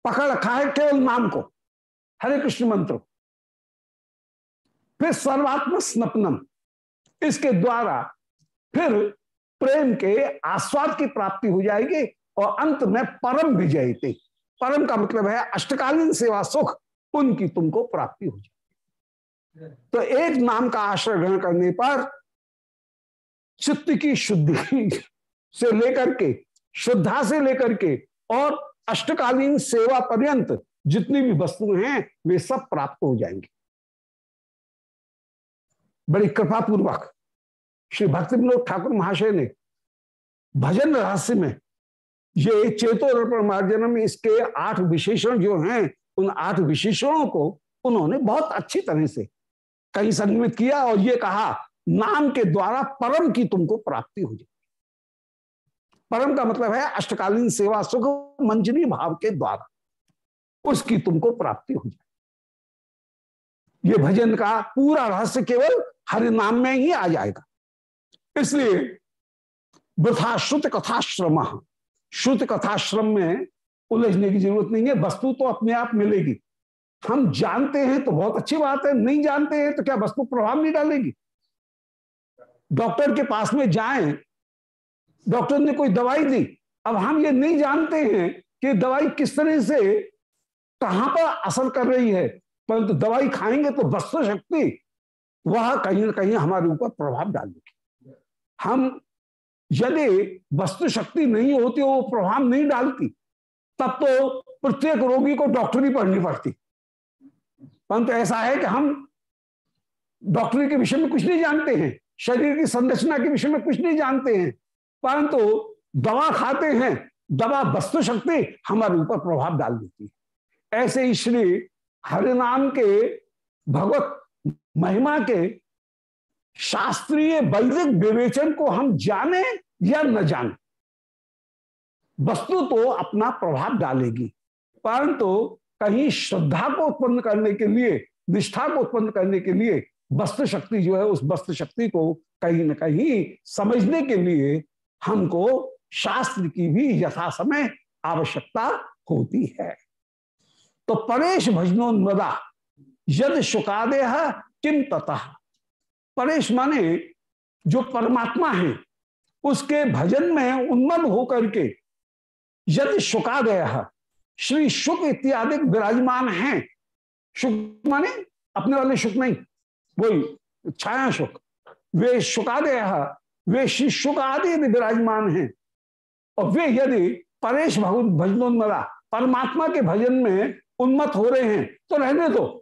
पकड़ रखा है केवल नाम को। हरे कृष्ण मंत्र। फिर सर्वात्म स्नपनम इसके द्वारा फिर प्रेम के आस्वाद की प्राप्ति हो जाएगी और अंत में परम विजय थे। परम का मतलब है अष्टकालीन सेवा सुख, उनकी तुमको प्राप्ति हो जाए तो एक नाम का आश्रय ग्रहण करने पर चित्त की शुद्धि से लेकर के शुद्धा से लेकर के और अष्टकालीन सेवा पर्यंत जितनी भी वस्तु हैं, वे सब प्राप्त हो जाएँगे। बड़ी कृपा पूर्वक श्री भक्ति विनोद ठाकुर महाशय ने भजन रहस्य में ये चेतो मार्जन में इसके आठ विशेषण जो हैं, उन आठ विशेषणों को उन्होंने बहुत अच्छी तरह से कहीं संगमित किया और ये कहा, नाम के द्वारा परम की तुमको प्राप्ति हो जाए परम का मतलब है अष्टकालीन सेवा सुख मंजनी भाव के द्वारा उसकी तुमको प्राप्ति हो जाए ये भजन का पूरा रहस्य केवल हरि नाम में ही आ जाएगा। इसलिए वृथा श्रुत कथाश्रम श्रुत कथाश्रम में उलझने की ज़रूरत नहीं है, वस्तु तो अपने आप मिलेगी। हम जानते हैं तो बहुत अच्छी बात है, नहीं जानते हैं तो क्या वस्तु प्रभाव नहीं डालेगी? डॉक्टर के पास में जाएँ, डॉक्टर ने कोई दवाई दी, अब हम ये नहीं जानते हैं कि दवाई किस तरह से कहाँ पर असर कर रही है, परंतु दवाई खाएँगे तो वस्तु शक्ति वह कहीं ना कहीं हमारे ऊपर प्रभाव डालेगी। हम यदि वस्तु शक्ति नहीं होती वो प्रभाव नहीं डालती, तब तो प्रत्येक रोगी को डॉक्टरी पढ़नी पड़ती। परंतु ऐसा है कि हम डॉक्टरी के विषय में कुछ नहीं जानते हैं, शरीर की संरचना के विषय में कुछ नहीं जानते हैं, परंतु दवा खाते हैं, दवा वस्तु शक्ति हमारे ऊपर प्रभाव डाल देती है। ऐसे ही श्री हरिनाम के भगवत महिमा के शास्त्रीय वैदिक विवेचन को हम जाने या न जाने। वस्तु तो अपना प्रभाव डालेगी, परंतु तो कहीं श्रद्धा को उत्पन्न करने के लिए, निष्ठा को उत्पन्न करने के लिए वस्त्र शक्ति जो है उस वस्त्र शक्ति को कहीं ना कहीं समझने के लिए हमको शास्त्र की भी यथा समय आवश्यकता होती है। तो परेश भजनोन्मदा, यद शुकादे किम ततः। परेश माने, जो परमात्मा है, उसके भजन में उन्मद होकर के यदि शुकादय श्री शुक इत्यादि विराजमान हैं। शुक माने, अपने वाले शुक नहीं, वही छाया शुक। वे शुकादय वे श्री शुक आदि यदि विराजमान हैं, और वे यदि परेश भगवत भजनोन्मदा परमात्मा के भजन में उन्मत हो रहे हैं तो रहने दो।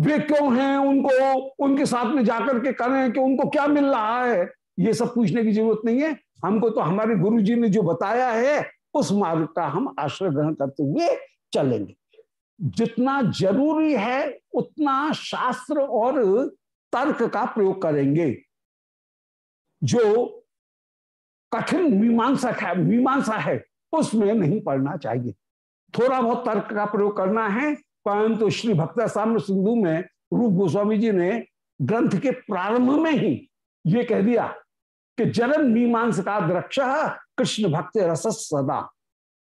वे क्यों हैं? उनको, उनके साथ में जाकर के करें कि उनको क्या मिल रहा है? ये सब पूछने की ज़रूरत नहीं है। हमको तो हमारे गुरु जी ने जो बताया है, उस मार्ग का हम आश्रय ग्रहण करते हुए चलेंगे। जितना ज़रूरी है, उतना शास्त्र और तर्क का प्रयोग करेंगे। जो कठिन मीमांसा है मीमांसा है, उसमें नहीं पढ़ना चाहिए। थोड़ा बहुत तर्क का प्रयोग करना है परंतु तो श्री भक्ता साम्र सिंधु में रूप गोस्वामी जी ने ग्रंथ के प्रारंभ में ही ये कह दिया कि जन्म मीमांस का दृक्ष कृष्ण भक्त रस सदा।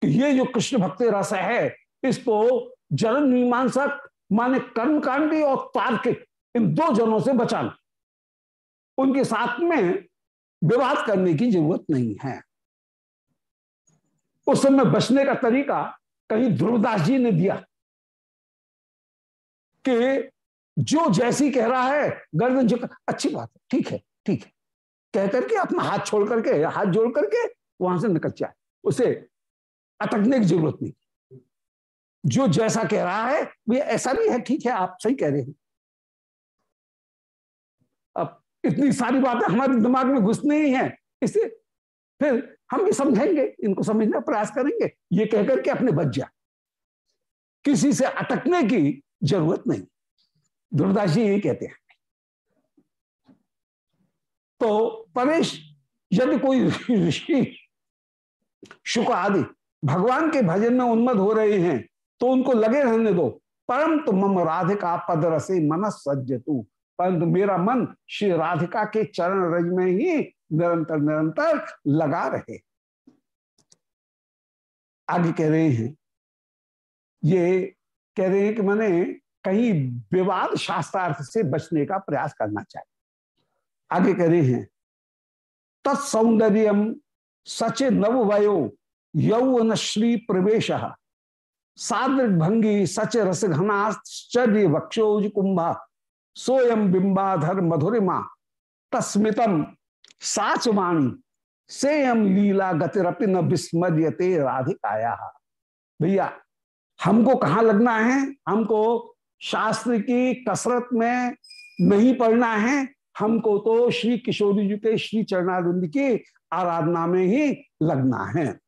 कि ये जो कृष्ण भक्त रस है इसको जन्म मीमांसक, माने कर्मकांडी और तार्किक, इन दो जनों से बचाना उनके साथ में विवाद करने की ज़रूरत नहीं है। उस समय बचने का तरीका कहीं ध्रुवदास जी ने दिया। कि जो जैसी कह रहा है, गर्दन झुका, अच्छी बात है, ठीक है ठीक है। कह करके अपना हाथ छोड़ करके, हाथ जोड़ करके वहाँ से निकल जाए, उसे अटकने की ज़रूरत नहीं। जो जैसा कह रहा है वो ऐसा भी है, ठीक है, आप सही कह रहे हैं। अब इतनी सारी बातें हमारे दिमाग में घुसनी ही है, इसे फिर हम भी समझेंगे, इनको समझने का प्रयास करेंगे। ये कहकर के अपने बच जा किसी से अटकने की ज़रूरत नहीं। दुर्दास जी यही कहते हैं। तो परेश, यदि कोई ऋषि शुक आदि भगवान के भजन में उन्मद हो रहे हैं तो उनको लगे रहने दो। परम तो मम राधिका पद रसे मन सज्जतु। परंतु मेरा मन श्री राधिका के चरण रज में ही निरंतर निरंतर लगा रहे। आगे कह रहे हैं, ये कह रहे हैं कि मैंने कहीं विवाद शास्त्रार्थ से बचने का प्रयास करना चाहिए। आगे कह रहे हैं, तत्सौंदर्य सच नववयो यौवन श्री प्रवेश सादृ भंगी सच रस घनाश्चर्य वक्षोज कुंभा सोयम बिंबाधर मधुरिमा तस्मितम साचवाणी सेयम लीला गतिरपि न विस्मर्यते राधिकाया। भैया हमको कहाँ लगना है? हमको शास्त्र की कसरत में नहीं पढ़ना है। हमको तो श्री किशोरी जी के श्री चरणारिंद की आराधना में ही लगना है।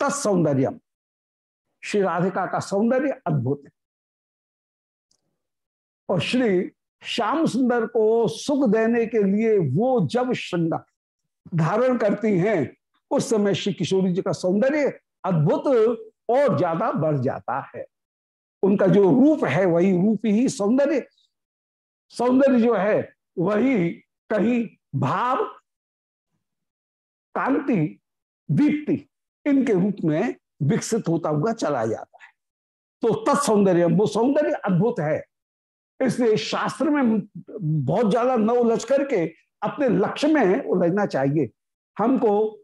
तत्सौंदर्य श्री राधिका का सौंदर्य अद्भुत है। और श्री श्याम सुंदर को सुख देने के लिए वो जब श्रृंगार धारण करती हैं, उस समय श्री किशोरी जी का सौंदर्य अद्भुत और ज़्यादा बढ़ जाता है। उनका जो रूप है, वही रूप ही सौंदर्य सौंदर्य जो है, वही कहीं भाव, कांति, दीप्ति, इनके रूप में विकसित होता हुआ चला जाता है। तो तत्सौंदर्य वो सौंदर्य अद्भुत है। इसलिए शास्त्र में बहुत ज़्यादा न उलझ करके अपने लक्ष्य में उलझना चाहिए। हमको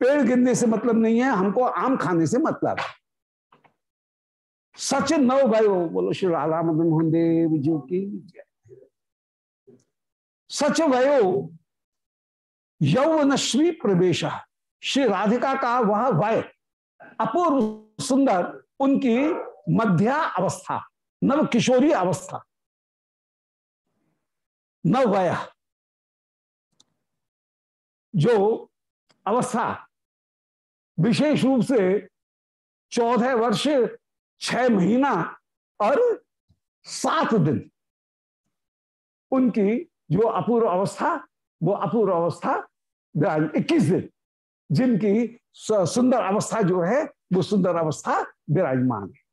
पेड़ गिरने से मतलब नहीं है, हमको आम खाने से मतलब सच नव गयो बोलो, श्री राधा मदन मोहन देव जी की सच भयो यौवन श्री प्रवेश, श्री राधिका का वह वय अपूर्व सुंदर, उनकी मध्या अवस्था, नव किशोरी अवस्था। नव वय जो अवस्था विशेष रूप से चौदह वर्ष, छह महीना और सात दिन। उनकी जो अपूर्व अवस्था, वो अपूर्व अवस्था इक्कीस दिन। जिनकी सुंदर अवस्था जो है, वो सुंदर अवस्था विराजमान है।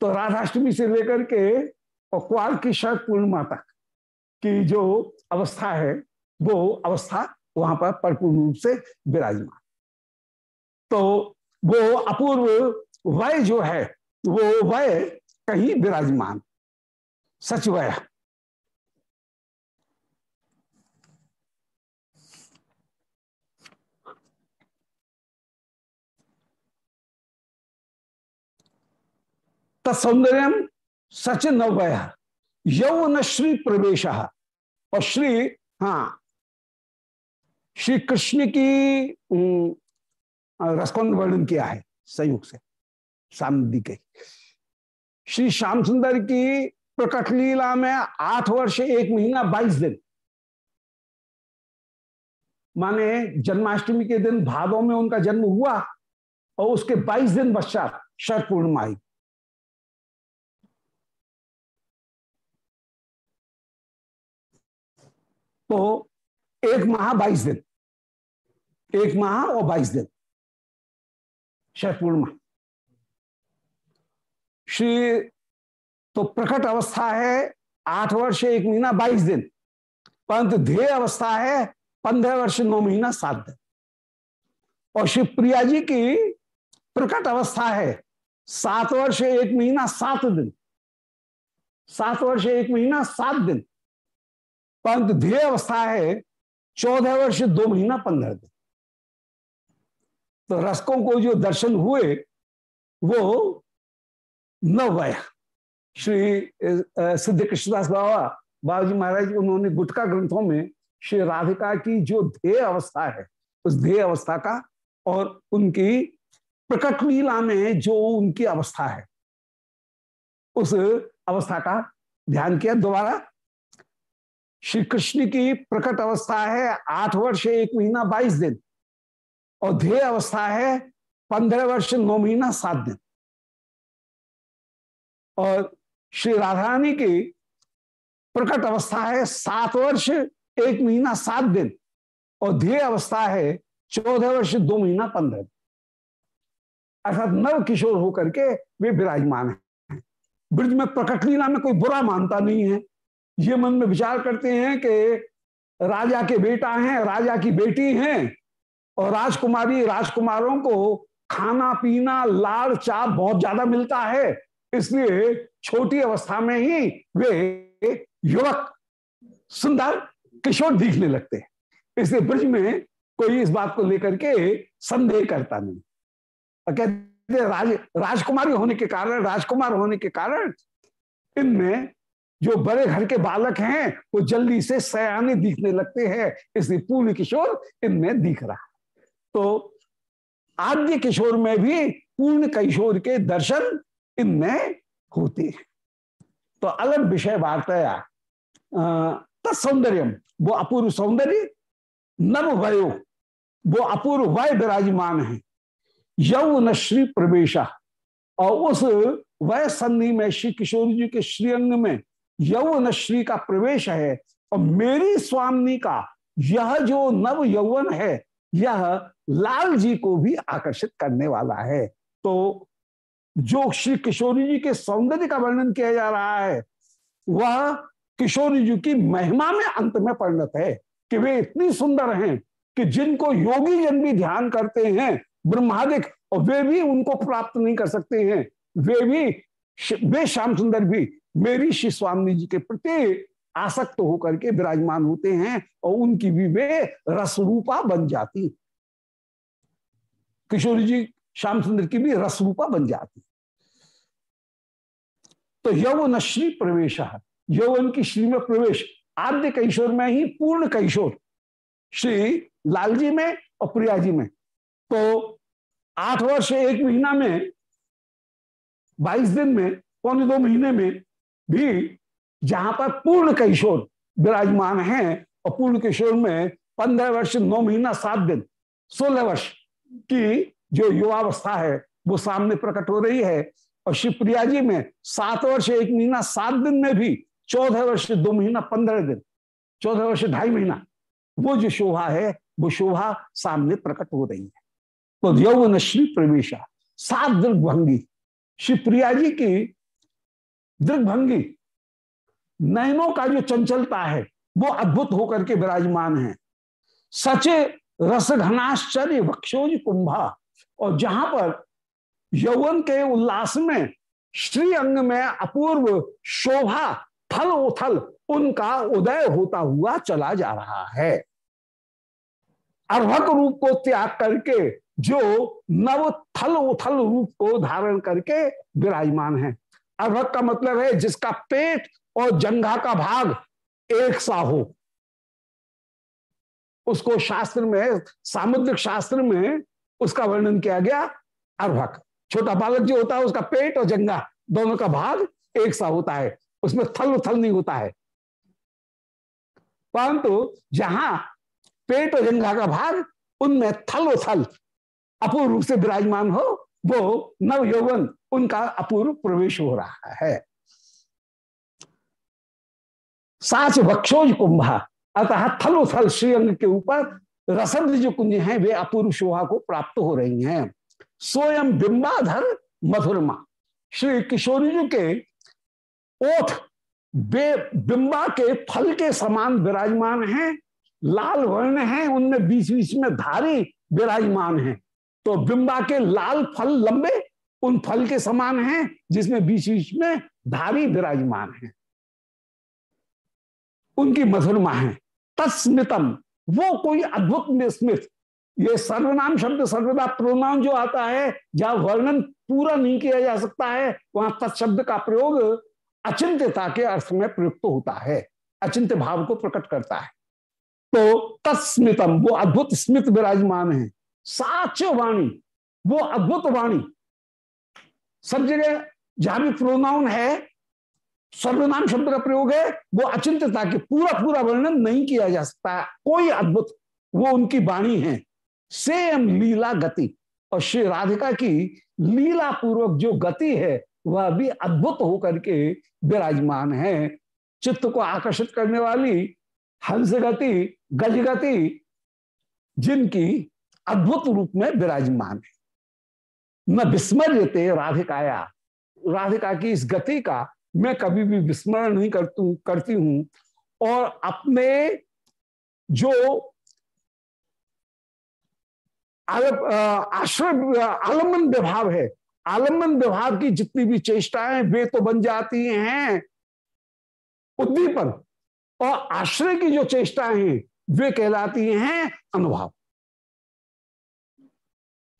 तो राधाष्टमी से लेकर के और क्वाल की शरद पूर्णिमा तक की जो अवस्था है, वो अवस्था वहाँ पर परिपूर्ण रूप से विराजमान। तो वो अपूर्व वय जो है, वो वय कहीं विराजमान। सच वय। तत्सौंदर्य सच नवय यौन श्री प्रवेश। और श्री हाँ श्री कृष्ण की रसकोन वर्णन किया है संयुग से सामदी के। श्री श्याम सुंदर की प्रकट लीला में आठ वर्ष, एक महीना, बाईस दिन। माने जन्माष्टमी के दिन भादों में उनका जन्म हुआ और उसके बाईस दिन पश्चात शरद पूर्णिमा आई। तो एक माह, बाईस दिन। एक माह और बाईस दिन। शरद पूर्णिमा श्री तो प्रकट अवस्था है आठ वर्ष एक महीना, बाईस दिन। परंतु ध्येय अवस्था है पंद्रह वर्ष, नौ महीना, सात दिन। और श्री प्रिया जी की प्रकट अवस्था है सात वर्ष, एक महीना, सात दिन। सात वर्ष, एक महीना, सात दिन। परंतु ध्येय अवस्था है चौदह वर्ष, दो महीना, पंद्रह दिन। तो रसकों को जो दर्शन हुए वो नवय श्री सिद्ध कृष्णदास बाबा बाबाजी महाराज उन्होंने गुटका ग्रंथों में श्री राधिका की जो ध्येय अवस्था है उस ध्येय अवस्था का और उनकी प्रकट लीला में जो उनकी अवस्था है उस अवस्था का ध्यान किया। दोबारा श्री कृष्ण की प्रकट अवस्था है आठ वर्ष एक महीना बाईस दिन। और ध्येय अवस्था है पंद्रह वर्ष, नौ महीना, सात दिन। और श्री राधा रानी की प्रकट अवस्था है सात वर्ष, एक महीना, सात दिन। और ध्येय अवस्था है चौदह वर्ष, दो महीना, पंद्रह दिन। अर्थात नव किशोर होकर के वे विराजमान हैं। ब्रज में प्रकट लीला में कोई बुरा मानता नहीं है। ये मन में विचार करते हैं कि राजा के बेटा हैं, राजा की बेटी हैं और राजकुमारी राजकुमारों को खाना पीना, लाड़ चाप बहुत ज़्यादा मिलता है। इसलिए छोटी अवस्था में ही वे युवक सुंदर किशोर दिखने लगते हैं। इसलिए ब्रज में कोई इस बात को लेकर के संदेह करता नहीं। कहते राज, राजकुमारी होने के कारण, राजकुमार होने के कारण इनमें जो बड़े घर के बालक हैं, वो जल्दी से सयाने दिखने लगते हैं। इसलिए पूर्ण किशोर इनमें दिख रहा तो आद्य किशोर में भी पूर्ण किशोर के दर्शन इनमें होते हैं। तो अलग विषय वार्ता तत्सौंदर्य वो अपूर्व सौंदर्य नव वयो वो अपूर्व वय विराजमान है। यौन श्री प्रवेश, और उस वय संधि में श्री किशोर जी के श्रीअंग में यौवन श्री का प्रवेश है, और मेरी स्वामी का, यह जो नव यौवन है, यह लाल जी को भी आकर्षित करने वाला है। तो जो श्री किशोरी जी के सौंदर्य का वर्णन किया जा रहा है, वह किशोरी जी की महिमा में अंत में परिणत है कि वे इतनी सुंदर हैं कि जिनको योगी जन भी ध्यान करते हैं, ब्रह्मादिक, और वे भी उनको प्राप्त नहीं कर सकते हैं। वे भी वे श्याम सुंदर भी मेरी श्री स्वामी जी के प्रति आसक्त होकर के विराजमान होते हैं, और उनकी भी वे रसरूपा बन जाती। किशोरी जी श्याम सुंदर की भी रस रूपा बन जाती तो यौवन श्री प्रवेश यौवन की श्री में प्रवेश, आद्य कैशोर में ही, पूर्ण कैशोर, श्री लालजी में और प्रिया जी में। तो आठ वर्ष एक महीना में, बाईस दिन में, पौने दो महीने में भी जहाँ पर पूर्ण किशोर विराजमान है और पूर्ण किशोर में पंद्रह वर्ष, नौ महीना, सात दिन, सोलह वर्ष की जो युवावस्था है, वो सामने प्रकट हो रही है। और शिवप्रिया जी में सात वर्ष एक महीना, सात दिन में भी चौदह वर्ष दो महीना, पंद्रह दिन, चौदह वर्ष ढाई महीना, वो जो शोभा है, वो शोभा सामने प्रकट हो रही है। तो यौवन श्री प्रवेशा, सात दृग्भंगी श्री प्रिया जी की दृग्भंगी, नयनों का जो चंचलता है, वो अद्भुत होकर के विराजमान है। सचे रस घनाश्चर्य वक्षोज कुंभा और जहाँ पर यौवन के उल्लास में श्री अंग में अपूर्व शोभा थल उथल, उनका उदय होता हुआ चला जा रहा है। अर्भक रूप को त्याग करके जो नव थल उथल रूप को धारण करके विराजमान है। अर्भक का मतलब है जिसका पेट और जंघा का भाग एक सा हो। उसको शास्त्र में, सामुद्रिक शास्त्र में उसका वर्णन किया गया अर्भक। छोटा बालक जो होता है, उसका पेट और जंगा दोनों का भाग एक सा होता है। उसमें थल उथल नहीं होता है। परंतु जहाँ पेट और जंगा का भाग, उनमें थल उथल अपूर्व रूप से विराजमान हो, वो नव यौवन, उनका अपूर्व प्रवेश हो रहा है। साच वक्षोज कुंभा अतः थलो थल श्रीअंग के ऊपर रसद जो कुंज हैं, वे अपूर्व शोभा को प्राप्त हो रही हैं। स्वयं बिंबाधर मधुरमा। श्री किशोरी जी के ओठ बे बिंबा के फल के समान विराजमान हैं, लाल वर्ण हैं, उनमें बीच बीच में धारी विराजमान हैं। तो बिंबा के लाल फल लंबे, उन फल के समान हैं, जिसमें बीच बीच में धारी विराजमान है। उनकी मधुरमा है। तस्मितम। वो कोई अद्भुत स्मित ये सर्वनाम शब्द सर्वदा प्रोनाम जो आता है, जहाँ वर्णन पूरा नहीं किया जा सकता है, वहाँ तत्शब्द का प्रयोग अचिंत्यता के अर्थ में प्रयुक्त होता है। अचिंत्य भाव को प्रकट करता है। तो तत्स्मितम वो अद्भुत स्मित विराजमान है। साच वाणी, वो अद्भुत वाणी। सब जगह जहाँ भी प्रोनाउन है सर्वनाम शब्द का प्रयोग है, वो अचिंत्यता के पूरा पूरा वर्णन नहीं किया जा सकता। कोई अद्भुत वो उनकी वाणी है। सेम लीला गति। और श्री राधिका की लीला पूर्वक जो गति है, वह भी अद्भुत होकर के विराजमान है। चित्त को आकर्षित करने वाली हंस गति, गज गति, जिनकी अद्भुत रूप में विराजमान है। न विस्मर्यते राधिकाया। राधिका की इस गति का मैं कभी भी विस्मरण नहीं करतू, करती हूँ। और अपने जो आश्रय आलंबन विभाव है, आलंबन विभाव की जितनी भी चेष्टाएँ वे तो बन जाती हैं। उद्दीपन और आश्रय की जो चेष्टाएँ हैं, वे कहलाती हैं अनुभव।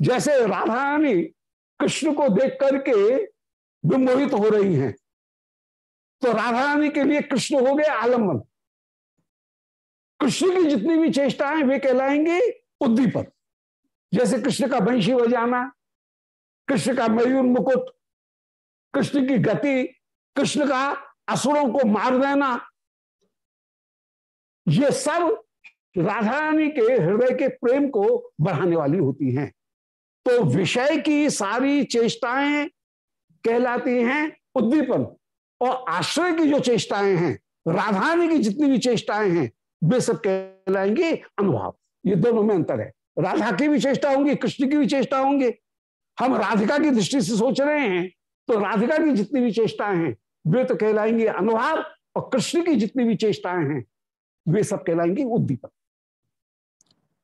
जैसे राधा रानी कृष्ण को देख करके विमोहित हो रही हैं। तो राधा रानी के लिए कृष्ण हो गए आलंबन। कृष्ण की जितनी भी चेष्टाएँ वे कहलाएँगे उद्दीपन जैसे कृष्ण का वंशी बजाना कृष्ण का मयूर मुकुट, कृष्ण की गति, कृष्ण का असुरों को मार देना, ये सब राधा रानी के हृदय के प्रेम को बढ़ाने वाली होती हैं। तो विषय की सारी चेष्टाएँ कहलाती हैं उद्दीपन। और आश्रय की जो चेष्टाएँ हैं राधानी की जितनी भी चेष्टाएँ हैं, वे सब कहलाएँगे अनुभव। ये दोनों में अंतर है। राधा की भी चेष्टा होंगी, कृष्ण की भी चेष्टा होंगे। हम राधिका की दृष्टि से सोच रहे हैं तो राधिका की जितनी भी चेष्टाएँ हैं, वे तो कहलाएँगे अनुभाव, और कृष्ण की जितनी भी चेष्टाएँ हैं, वे सब कहलाएँगे उद्दीपक।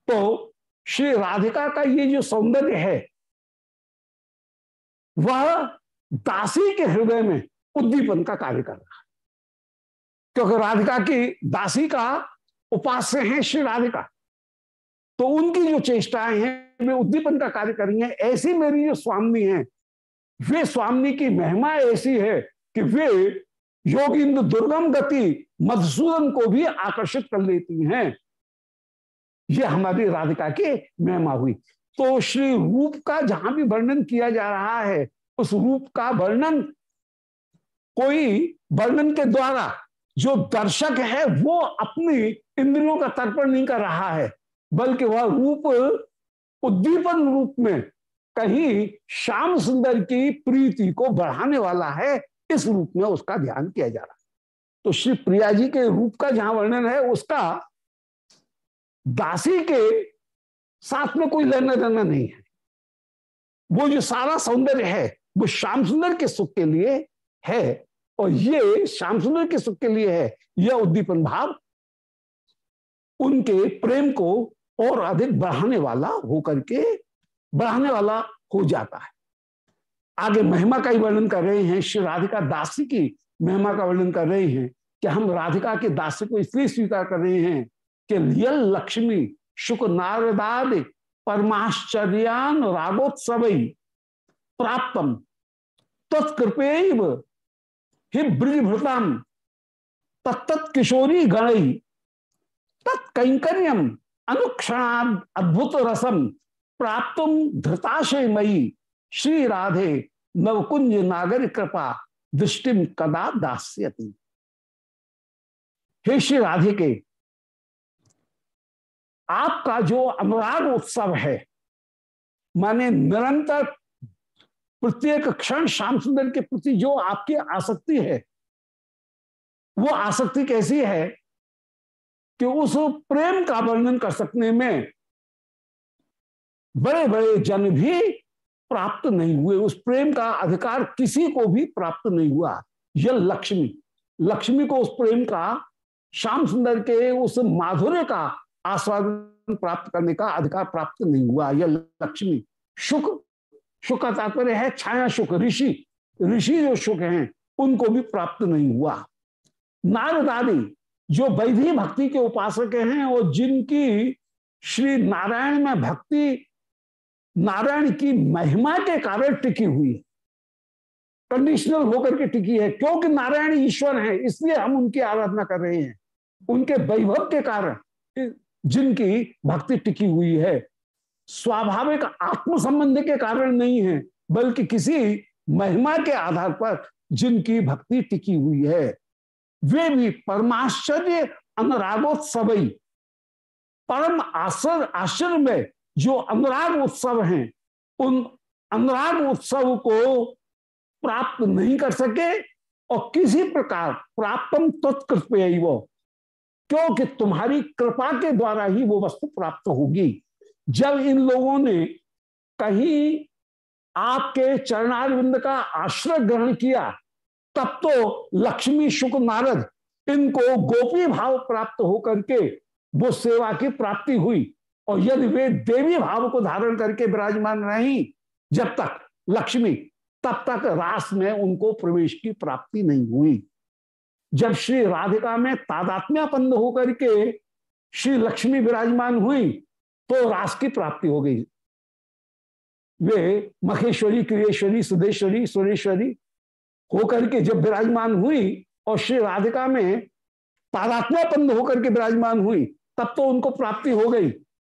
तो श्री राधिका का ये जो सौंदर्य है, वह दासी के हृदय में उद्दीपन का कार्य कर रहा क्योंकि राधिका की दासी का उपास्य है श्री राधिका। तो उनकी जो चेष्टाएँ हैं, वे उद्दीपन का कार्य कर रही हैं। ऐसी मेरी जो स्वामी है, वे स्वामी की महिमा ऐसी है कि वे योगिंद्र दुर्गम गति मधुसूदन को भी आकर्षित कर लेती हैं। ये हमारी राधिका की महिमा हुई। तो श्री रूप का जहाँ भी वर्णन किया जा रहा है, उस रूप का वर्णन कोई वर्णन के द्वारा जो दर्शक है, वो अपनी इंद्रियों का तर्पण नहीं कर रहा है, बल्कि वह रूप उद्दीपन रूप में कहीं श्याम सुंदर की प्रीति को बढ़ाने वाला है, इस रूप में उसका ध्यान किया जा रहा है। तो श्री प्रिया जी के रूप का जहाँ वर्णन है, उसका दासी के साथ में कोई लेना देना नहीं है। वो जो सारा सौंदर्य है, वो श्याम सुंदर के सुख के लिए है और ये श्याम सुंदर के सुख के लिए है, यह उद्दीपन भाव उनके प्रेम को और अधिक बढ़ाने वाला होकर के बढ़ाने वाला हो जाता है। आगे महिमा का ही वर्णन कर रहे हैं, श्री राधिका दासी की महिमा का वर्णन कर रहे हैं कि हम राधिका के दासी को इसलिए स्वीकार कर रहे हैं कि यल लक्ष्मी शुक नारदाद परमाश्चर्यान रागोत्सव प्राप्तम, तत्कृपेव हि ब्रजभृतम तत्त किशोरी गणई तत्कैंकर्यम अनुक्षणाद अद्भुत रसम प्राप्त धृताशय मई श्री राधे नवकुंज नागर कृपा, दृष्टि कदा दास्यति। हे श्री राधे के आपका जो अनुराग उत्सव है, माने निरंतर प्रत्येक क्षण श्याम सुंदर के प्रति जो आपकी आसक्ति है, वो आसक्ति कैसी है कि उस प्रेम का वर्णन कर सकने में बड़े बड़े जन भी प्राप्त नहीं हुए। उस प्रेम का अधिकार किसी को भी प्राप्त नहीं हुआ। यह लक्ष्मी लक्ष्मी को उस प्रेम का, श्याम सुंदर के उस माधुर्य का आस्वादन प्राप्त करने का अधिकार प्राप्त नहीं हुआ। यह लक्ष्मी शुक शुक का तात्पर्य है, छाया शुक ऋषि। ऋषि जो शुक हैं, उनको भी प्राप्त नहीं हुआ। नारद आदि जो वैधि भक्ति के उपासक हैं और जिनकी श्री नारायण में भक्ति, नारायण की महिमा के कारण टिकी हुई है। कंडीशनल होकर के टिकी है, क्योंकि नारायण ईश्वर है, इसलिए हम उनकी आराधना कर रहे हैं। उनके वैभव के कारण जिनकी भक्ति टिकी हुई है। स्वाभाविक आत्म संबंध के कारण नहीं है, बल्कि किसी महिमा के आधार पर जिनकी भक्ति टिकी हुई है, वे भी परमाश्चर्य अनुरागोत्सव परम आश्चर्य आश्चर्य में जो अनुराग उत्सव हैं, उन अनुराग उत्सव को प्राप्त नहीं कर सके और किसी प्रकार प्राप्तम तत्कृपय वो क्योंकि तुम्हारी कृपा के द्वारा ही वो वस्तु प्राप्त होगी। जब इन लोगों ने कहीं आपके चरणारविंद का आश्रय ग्रहण किया, तब तो लक्ष्मी शुक्र नारद इनको गोपी भाव प्राप्त होकर के वो सेवा की प्राप्ति हुई। और यदि वे देवी भाव को धारण करके विराजमान रही, जब तक लक्ष्मी तब तक रास में उनको प्रवेश की प्राप्ति नहीं हुई। जब श्री राधिका में तादात्म्यापन्न होकर के श्री लक्ष्मी विराजमान हुई तो रास की प्राप्ति हो गई। वे मखेश्वरी क्रियेश्वरी सुधेश्वरी सुरेश्वरी होकर के जब विराजमान हुई और श्री राधिका में तादात्म्यापन्न होकर के विराजमान हुई, तब तो उनको प्राप्ति हो गई।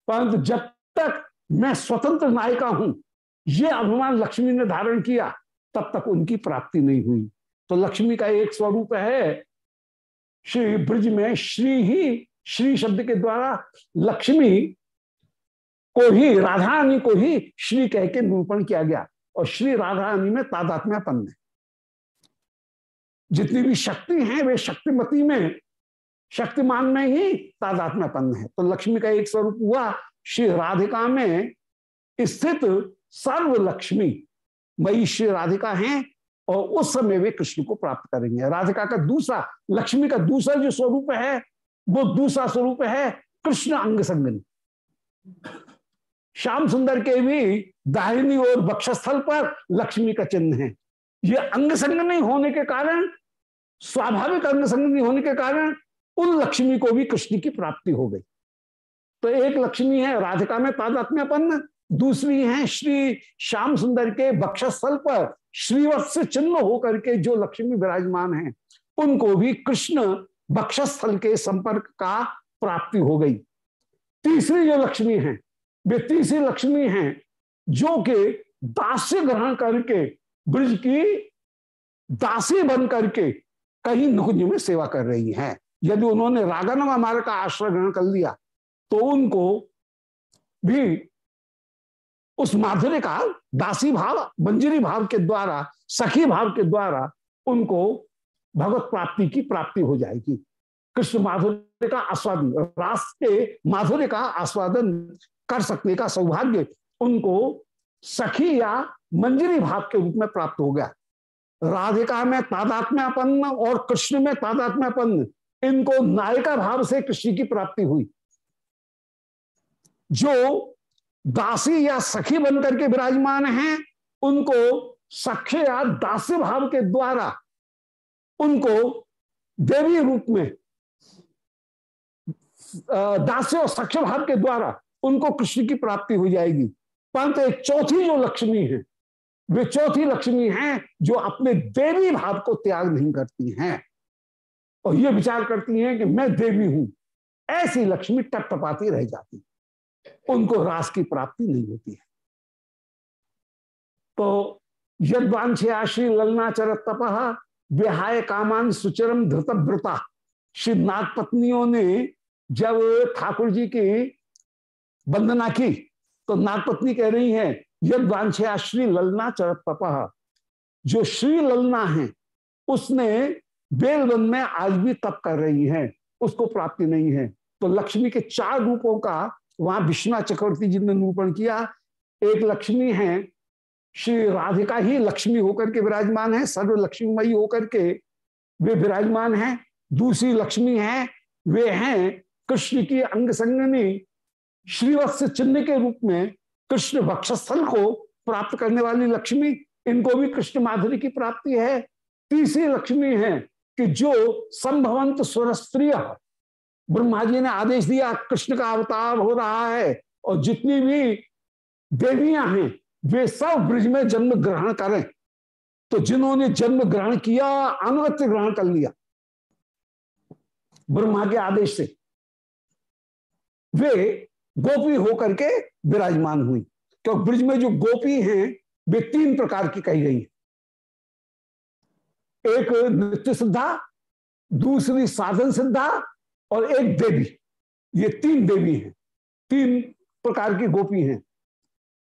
परंतु जब तक मैं स्वतंत्र नायिका हूँ, ये अभिमान लक्ष्मी ने धारण किया, तब तक उनकी प्राप्ति नहीं हुई। तो लक्ष्मी का एक स्वरूप है, श्री ब्रज में श्री ही, श्री शब्द के द्वारा लक्ष्मी को ही, राधारानी को ही श्री कह के निरूपण किया गया। और श्री राधारानी में तादात्म्यापन्न है जितनी भी शक्ति हैं, वे शक्तिमती में, शक्तिमान में ही तादात्म्यपन्न है। तो लक्ष्मी का एक स्वरूप हुआ, श्री राधिका में स्थित सर्व लक्ष्मी मई श्री राधिका हैं, और उस समय वे कृष्ण को प्राप्त करेंगे। राधिका का दूसरा, लक्ष्मी का दूसरा जो स्वरूप है, वो दूसरा स्वरूप है कृष्ण अंग संगनी श्याम सुंदर के भी दाहिनी और बक्षस्थल पर लक्ष्मी का चिन्ह है। ये अंग संग नहीं होने के कारण, स्वाभाविक अंग संग नहीं होने के कारण उन लक्ष्मी को भी कृष्ण की प्राप्ति हो गई। तो एक लक्ष्मी है, राधिका में तादात्म्यपन्न, दूसरी है श्री श्याम सुंदर के बक्षस्थल पर श्रीवत्स चिन्ह होकर के जो लक्ष्मी विराजमान है, उनको भी कृष्ण बक्षस्थल के संपर्क का प्राप्ति हो गई। तीसरी जो लक्ष्मी है वे तीसरी लक्ष्मी हैं, जो कि दास्य ग्रहण करके, ब्रज की दासी बन करके कहीं नुकुंज में सेवा कर रही हैं। यदि उन्होंने रागानवा मार्ग का आश्रय ग्रहण कर लिया तो उनको भी उस माधुर्य का दासी भाव, मंजरी भाव के द्वारा, सखी भाव के द्वारा उनको भगवत प्राप्ति की प्राप्ति हो जाएगी। कृष्ण माधुर्य का आस्वादन, रास के माधुर्य का आस्वादन कर सकने का सौभाग्य उनको सखी या मंजरी भाव के रूप में प्राप्त हो गया। राधिका में तादात्म्यापन्न और कृष्ण में तादात्म्यापन्न, इनको नायिका भाव से कृष्ण की प्राप्ति हुई। जो दासी या सखी बनकर के विराजमान हैं, उनको सख्य या दास्य भाव के द्वारा उनको देवी रूप में दास्य और सख्य भाव के द्वारा उनको कृष्ण की प्राप्ति हो जाएगी। परंतु एक चौथी जो लक्ष्मी है, वे चौथी लक्ष्मी हैं जो अपने देवी भाव को त्याग नहीं करती हैं। और ये विचार करती हैं कि मैं देवी हूँ। ऐसी लक्ष्मी टपटपाती रह जाती उनको रास की प्राप्ति नहीं होती है। तो यदवांछया श्री ललनाचर तपह विहाय कामान सुचरम धृत व्रता श्री नाग पत्नियों ने जब ठाकुर जी की वंदना की। तो नागपत्नी कह रही है यद वांछया श्री ललना चरत तपह जो श्री ललना है, उसने बेलवन में आज भी तप कर रही है, उसको प्राप्ति नहीं है। तो लक्ष्मी के चार रूपों का वहाँ विश्वनाथ चक्रवर्ती जी ने निरूपण किया। एक लक्ष्मी है, श्री राधिका ही लक्ष्मी होकर के विराजमान है सर्व लक्ष्मीमयी होकर के वे विराजमान है। दूसरी लक्ष्मी है, वे हैं कृष्ण की अंग संगनी श्रीवत्स चिन्ह के रूप में कृष्ण वक्षस्थल को प्राप्त करने वाली लक्ष्मी, इनको भी कृष्ण माधुरी की प्राप्ति है। तीसरी लक्ष्मी है कि जो संभवंत स्त्री ब्रह्मा जी ने आदेश दिया, कृष्ण का अवतार हो रहा है और जितनी भी देवियाँ हैं, वे सब ब्रिज में जन्म ग्रहण करें। तो जिन्होंने जन्म ग्रहण किया, अनुगत्य ग्रहण कर लिया। ब्रह्मा के आदेश से। वे गोपी होकर के विराजमान हुई। क्योंकि ब्रिज में जो गोपी हैं, वे तीन प्रकार की कही गई एक नृत्य सिद्धा दूसरी साधन सिद्धा और एक देवी। ये तीन देवी हैं, तीन प्रकार की गोपी हैं।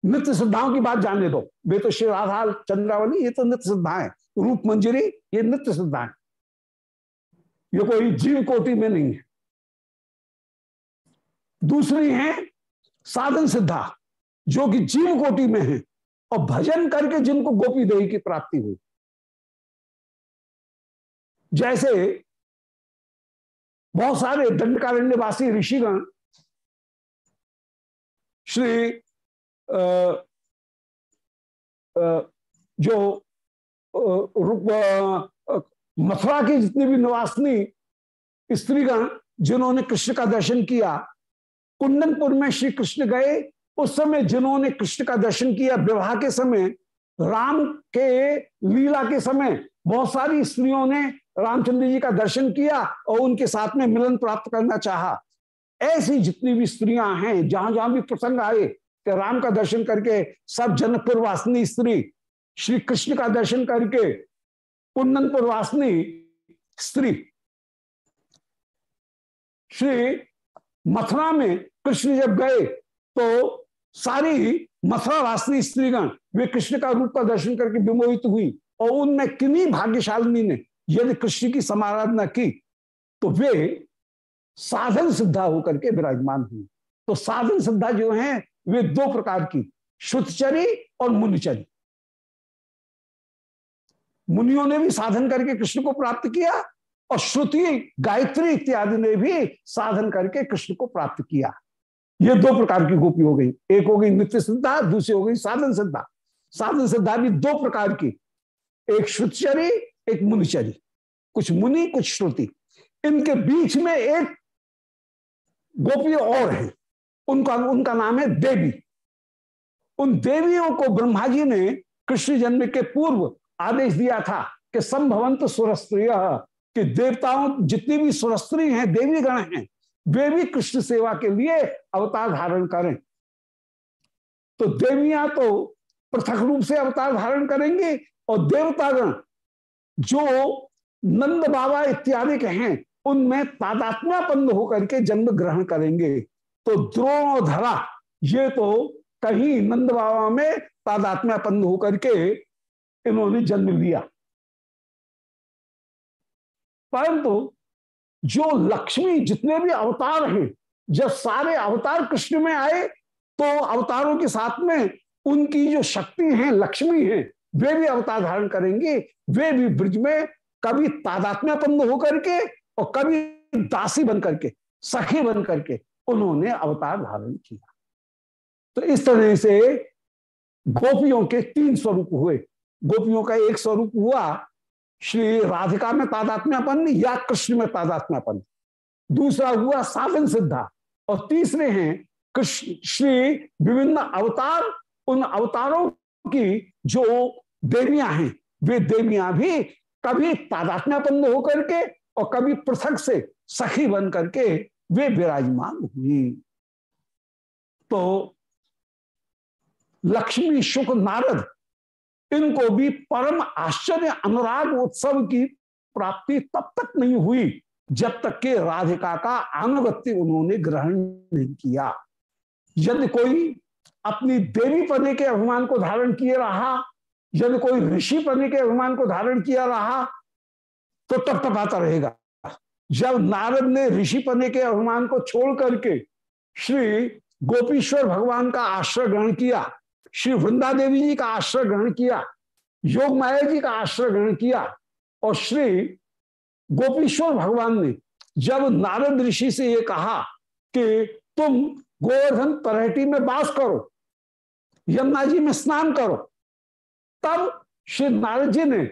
नित्य सिद्धाओं की बात जानने दो। वे तो श्री राधा, चंद्रावली, ये तो नित्य सिद्धा है। रूप मंजरी, ये नित्य सिद्धा है। ये कोई जीव कोटि में नहीं है। दूसरी है साधन सिद्धा जो कि जीव कोटि में है और भजन करके जिनको गोपी देवी की प्राप्ति हुई। जैसे बहुत सारे दंडकारण्यवासी ऋषिगण श्री आ, आ, जो मथुरा की जितनी भी निवासनी स्त्रीगण जिन्होंने कृष्ण का दर्शन किया कुंदनपुर में श्री कृष्ण गए। उस समय जिन्होंने कृष्ण का दर्शन किया, विवाह के समय, राम के लीला के समय, बहुत सारी स्त्रियों ने रामचंद्र जी का दर्शन किया और उनके साथ में मिलन प्राप्त करना चाहा। ऐसी जितनी भी स्त्रियाँ हैं जहाँ जहाँ भी प्रसंग आए, कि राम का दर्शन करके सब जनकपुर वासनी स्त्री, श्री कृष्ण का दर्शन करके कुंदनपुर वासनी स्त्री, श्री मथुरा में कृष्ण जब गए तो सारी मथुरा वासनी स्त्रीगण वे कृष्ण का रूप का दर्शन करके विमोहित हुई और उनमें किन्हीं भाग्यशालिनी ने यदि कृष्ण की समाराधना की तो वे साधन सिद्धा होकर के विराजमान हुई। तो साधन सिद्धा जो है, वे दो प्रकार की, शुद्धचरी और मुनिचरी। मुनियों ने भी साधन करके कृष्ण को प्राप्त किया और श्रुति, गायत्री इत्यादि ने भी साधन करके कृष्ण को प्राप्त किया। ये दो प्रकार की गोपी हो गई। एक हो गई नित्य सिद्धा दूसरी हो गई साधन सिद्धा साधन सिद्धा भी दो प्रकार की। एक श्रुतचरी, एक मुनिचरी। कुछ मुनि, कुछ श्रुति। इनके बीच में एक गोपी और है। उनका उनका नाम है देवी। उन देवियों को ब्रह्मा जी ने कृष्ण जन्म के पूर्व आदेश दिया था कि संभवंत सुरस्त्रीय कि देवताओं जितनी भी सुरस्त्री हैं देवी गण हैं, वे भी कृष्ण सेवा के लिए अवतार धारण करें। तो देवियाँ तो पृथक रूप से अवतार धारण करेंगे और देवतागण जो नंद बाबा इत्यादि के हैं, उनमें तादात्म्यापन्न होकर के जन्म ग्रहण करेंगे। तो द्रोण और धरा, ये तो कहीं नंद बाबा में तादात्म्यापन्न होकर के इन्होंने जन्म लिया। परंतु जो लक्ष्मी जितने भी अवतार हैं, जब सारे अवतार कृष्ण में आए तो अवतारों के साथ में उनकी जो शक्ति है, लक्ष्मी है, वे भी अवतार धारण करेंगे। वे भी ब्रज में कभी तादात्म्यपन्न होकर के और कभी दासी बन करके सखी बन करके उन्होंने अवतार धारण किया। तो इस तरह से गोपियों के तीन स्वरूप हुए। गोपियों का एक स्वरूप हुआ श्री राधिका में तादात्म्यपन या कृष्ण में तादात्म्यपन? दूसरा हुआ साधन सिद्धा। और तीसरे हैं, कृष्ण, श्री विभिन्न अवतार, उन अवतारों की जो देवियाँ हैं, वे देवियाँ भी कभी तादात्म्यपन्न होकर के और कभी पृथक से सखी बन करके वे विराजमान हुई। तो लक्ष्मी, शुक, नारद इनको भी परम आश्चर्य अनुराग उत्सव की प्राप्ति तब तक नहीं हुई, जब तक के राधिका का अनुगत्य उन्होंने ग्रहण नहीं किया। यदि कोई अपनी देवी पने के अभिमान को धारण किए रहा, यदि कोई ऋषि पने के अभिमान को धारण किया रहा तो तब तक आता रहेगा। जब नारद ने ऋषि पने के अभिमान को छोड़ करके श्री गोपीश्वर भगवान का आश्रय ग्रहण किया श्री वृंदा देवी जी का आश्रय ग्रहण किया, योग माया जी का आश्रय ग्रहण किया, और श्री गोपीश्वर भगवान ने जब नारद ऋषि से ये कहा कि तुम गोवर्धन परहेटी में बास करो, यमुना जी में स्नान करो, तब श्री नारद जी ने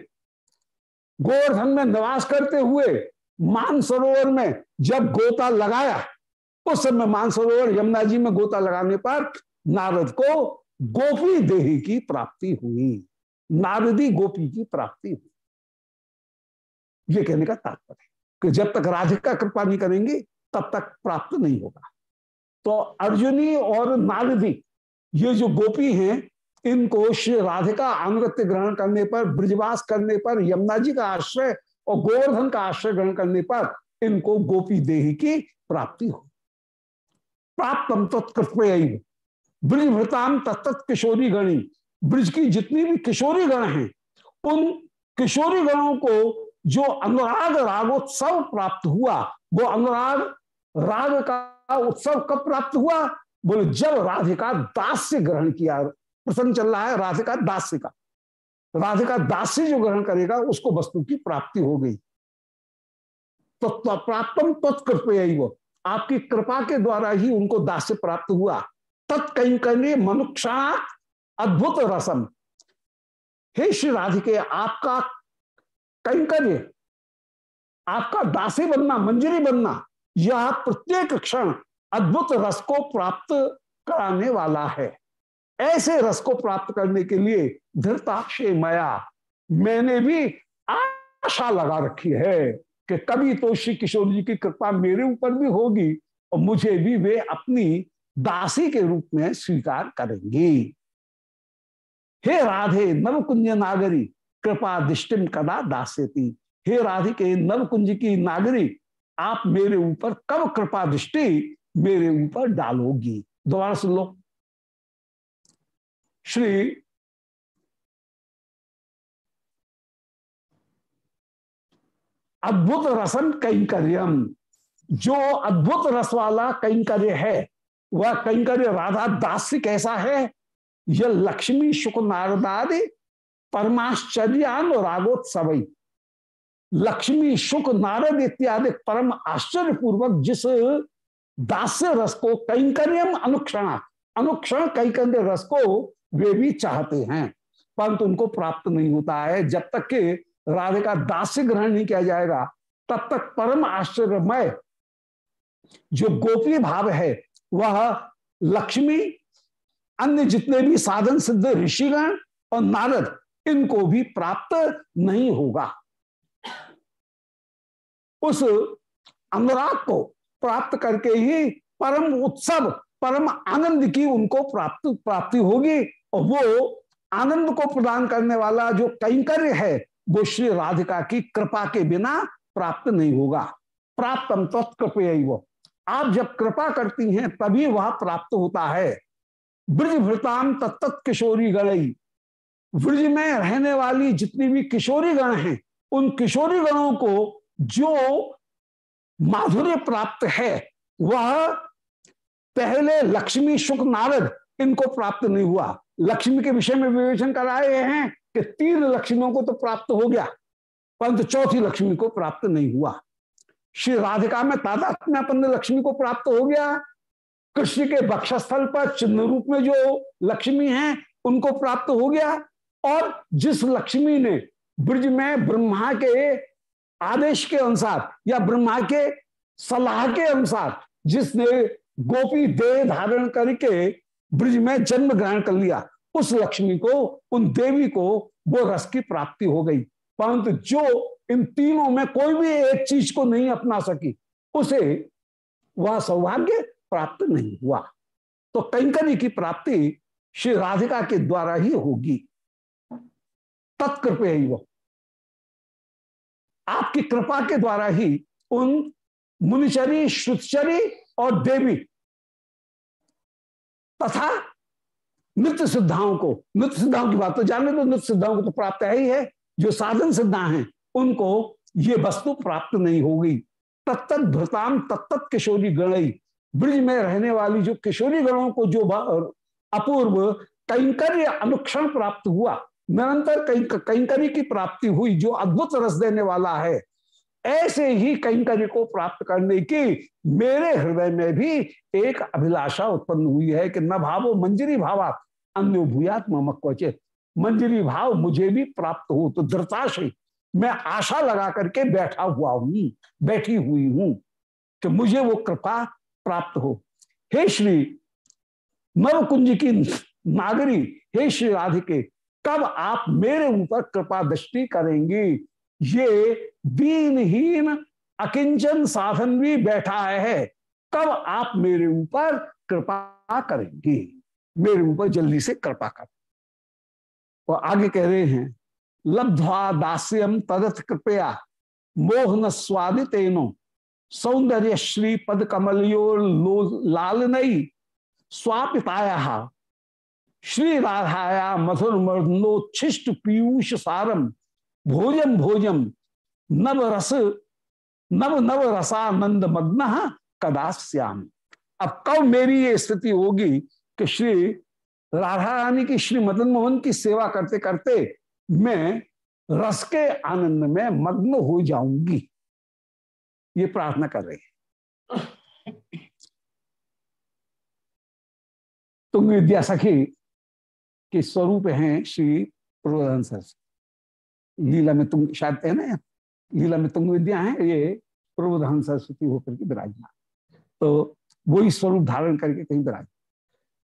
गोवर्धन में निवास करते हुए मानसरोवर में जब गोता लगाया, उस समय मानसरोवर यमुना जी में गोता लगाने पर नारद को गोपी देही की प्राप्ति हुई, नारदी गोपी की प्राप्ति हुई। ये कहने का तात्पर्य कि जब तक राधिका कृपा नहीं करेंगे, तब तक प्राप्त नहीं होगा। तो अर्जुनी और नारदी, ये जो गोपी हैं, इनको श्री राधिका अनुगत्य ग्रहण करने पर, ब्रजवास करने पर, यमुना जी का आश्रय और गोवर्धन का आश्रय ग्रहण करने पर, इनको गोपी देही की प्राप्ति हो प्राप्तम तत्कृत ब्रज भृताम तत्त किशोरी गणी ब्रज की जितनी भी किशोरी गण हैं, उन किशोरी गणों को जो अनुराग रागोत्सव प्राप्त हुआ, वो अनुराग राग का उत्सव कब प्राप्त हुआ? बोले, जब राधिका दास से ग्रहण किया। प्रसन्न चल रहा है, राधिका दास का। राधिका दास से जो ग्रहण करेगा, उसको वस्तु की प्राप्ति हो गई। तो प्राप्तम तत्कृपया आपकी कृपा के द्वारा ही उनको दास से प्राप्त हुआ। तत्कई मनुक्षात अद्भुत रसम। हे श्री राधिके, आपका कैंकर्य, आपका दासी बनना, मंजरी बनना, यह प्रत्येक क्षण अद्भुत रस को प्राप्त कराने वाला है। ऐसे रस को प्राप्त करने के लिए धृताक्षय माया, मैंने भी आशा लगा रखी है कि कभी तो श्री किशोर जी की कृपा मेरे ऊपर भी होगी और मुझे भी वे अपनी दासी के रूप में स्वीकार करेंगी। हे राधे नवकुंज नागरी, कृपा दृष्टिम कदा दास्यती। हे राधिके नवकुंज की नागरी, आप मेरे ऊपर कब कृपा दृष्टि मेरे ऊपर डालोगी। दोबारा सुन लो। श्री अद्भुत रसन कैंकर्यम, जो अद्भुत रस वाला कैंकर्य है वह कैंकर्य राधा दास कैसा है? यह लक्ष्मी शुक्र नारदादि परमाश्चर्यान रागोत्सव लक्ष्मी शुक नारद इत्यादि परम आश्चर्य पूर्वक जिस दास्य रस को कैंकर्यम अनुक्षण अनुक्षण कैंकर्य रस को वे भी चाहते हैं, परंतु उनको प्राप्त नहीं होता है। जब तक कि राधे का दास्य ग्रहण नहीं किया जाएगा, तब तक परम आश्चर्यमय जो गोपी भाव है वह लक्ष्मी, अन्य जितने भी साधन सिद्ध ऋषिगण और नारद, इनको भी प्राप्त नहीं होगा। उस अनुराग को प्राप्त करके ही परम उत्सव, परम आनंद की उनको प्राप्त, प्राप्ति होगी और वो आनंद को प्रदान करने वाला जो कैंकर्य है, वो श्री राधिका की कृपा के बिना प्राप्त नहीं होगा। प्राप्त तत्कृपय आप जब कृपा करती हैं, तभी वह प्राप्त होता है। ब्रज भृताम तत्त किशोरी गणई। ब्रज में रहने वाली जितनी भी किशोरी गण हैं, उन किशोरी गणों को जो माधुर्य प्राप्त है, वह पहले लक्ष्मी सुख नारद, इनको प्राप्त नहीं हुआ। लक्ष्मी के विषय में विवेचन कराए हैं कि तीन लक्ष्मियों को तो प्राप्त हो गया, परंतु चौथी लक्ष्मी को प्राप्त नहीं हुआ। श्री राधिका में तादात्म्यापन्न लक्ष्मी को प्राप्त हो गया। कृष्ण के बक्षस्थल पर चिन्ह रूप में जो लक्ष्मी है, उनको प्राप्त हो गया। और जिस लक्ष्मी ने ब्रज में ब्रह्मा के आदेश के अनुसार या ब्रह्मा के सलाह के अनुसार जिसने गोपी देह धारण करके ब्रज में जन्म ग्रहण कर लिया, उस लक्ष्मी को, उन देवी को वो रस की प्राप्ति हो गई। परंतु जो इन तीनों में कोई भी एक चीज़ को नहीं अपना सकी, उसे वह सौभाग्य प्राप्त नहीं हुआ। तो कंकनी की प्राप्ति श्री राधिका के द्वारा ही होगी। तत्कृप वो आपकी कृपा के द्वारा ही उन मुनिचरी श्रुतचरी और देवी तथा नृत्य सिद्धाओं को, नृत्य सिद्धाओं की बात तो जाने तो नृत्य सिद्धाओं को तो प्राप्त है ही है, जो साधन सिद्धा हैं उनको ये वस्तु प्राप्त नहीं होगी। तत्त भ्रताम तत्त किशोरी गणई ब्रिज में रहने वाली जो किशोरी गणों को जो अपूर्व कैंकर्य अनुक्षण प्राप्त हुआ, निरंतर कैंकरी की प्राप्ति हुई, जो अद्भुत रस देने वाला है, ऐसे ही कैंकर्य को प्राप्त करने की मेरे हृदय में भी एक अभिलाषा उत्पन्न हुई है कि न भावो मंजरी भावा, अन्य भूयात ममक मंजरी भाव मुझे भी प्राप्त हो तो धृताशय मैं आशा लगा करके बैठा हुआ हूँ, बैठी हुई हूँ कि मुझे वो कृपा प्राप्त हो। हे श्री नवकुंज की नागरी, हे श्री राधिके, कब आप मेरे ऊपर कृपा दृष्टि करेंगी? ये दीनहीन अकिंचन साधन भी बैठा है। कब आप मेरे ऊपर कृपा करेंगी? मेरे ऊपर जल्दी से कृपा कर। और आगे कह रहे हैं लब्ध्वा दास्यम तदथ कृपया। मोहन स्वादितेनो सौंदर्य श्री पद कमलियो लाल नई स्वापिताया। श्री राधाया मधुर मर्दनोच्छिष्ट पीयूष सारम भोजन भोजम नव रस नव नव रसानंद मग्न कदा श्याम अब कब मेरी ये स्थिति होगी कि श्री राधा रानी की, श्री मदन मोहन की सेवा करते करते मैं रस के आनंद में मग्न हो जाऊँगी। ये प्रार्थना कर रहे हैं। तुम विद्या सखी के स्वरूप हैं श्री प्रबोधन सर लीला में तुम शायद है ना लीला में तुम विद्या है, ये प्रबोधन सरस्वती होकर के विराजमान। तो वही स्वरूप धारण करके कहीं विराज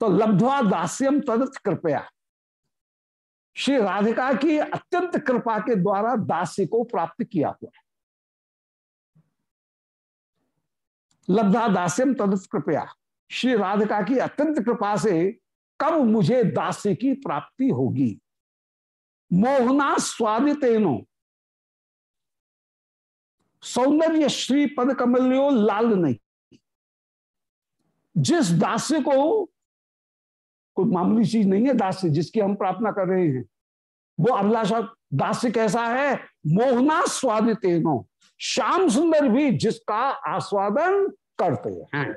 तो लब्धवा दास्यम तदत कृपया। श्री राधिका की अत्यंत कृपा के द्वारा दास्य को प्राप्त किया हुआ। है लब्धा दास्यम तदत कृपया श्री राधिका की अत्यंत कृपा से कब मुझे दास्य की प्राप्ति होगी? मोहना स्वादितेनो। सौंदर्य श्री पद कमल्यो लाल नहीं। जिस दास्य को कोई मामूली चीज़ नहीं है दास्य जिसकी हम प्रार्थना कर रहे हैं। वो अभिलाषा दास्य कैसा है? मोहना स्वादितेनो श्याम सुंदर भी जिसका आस्वादन करते हैं।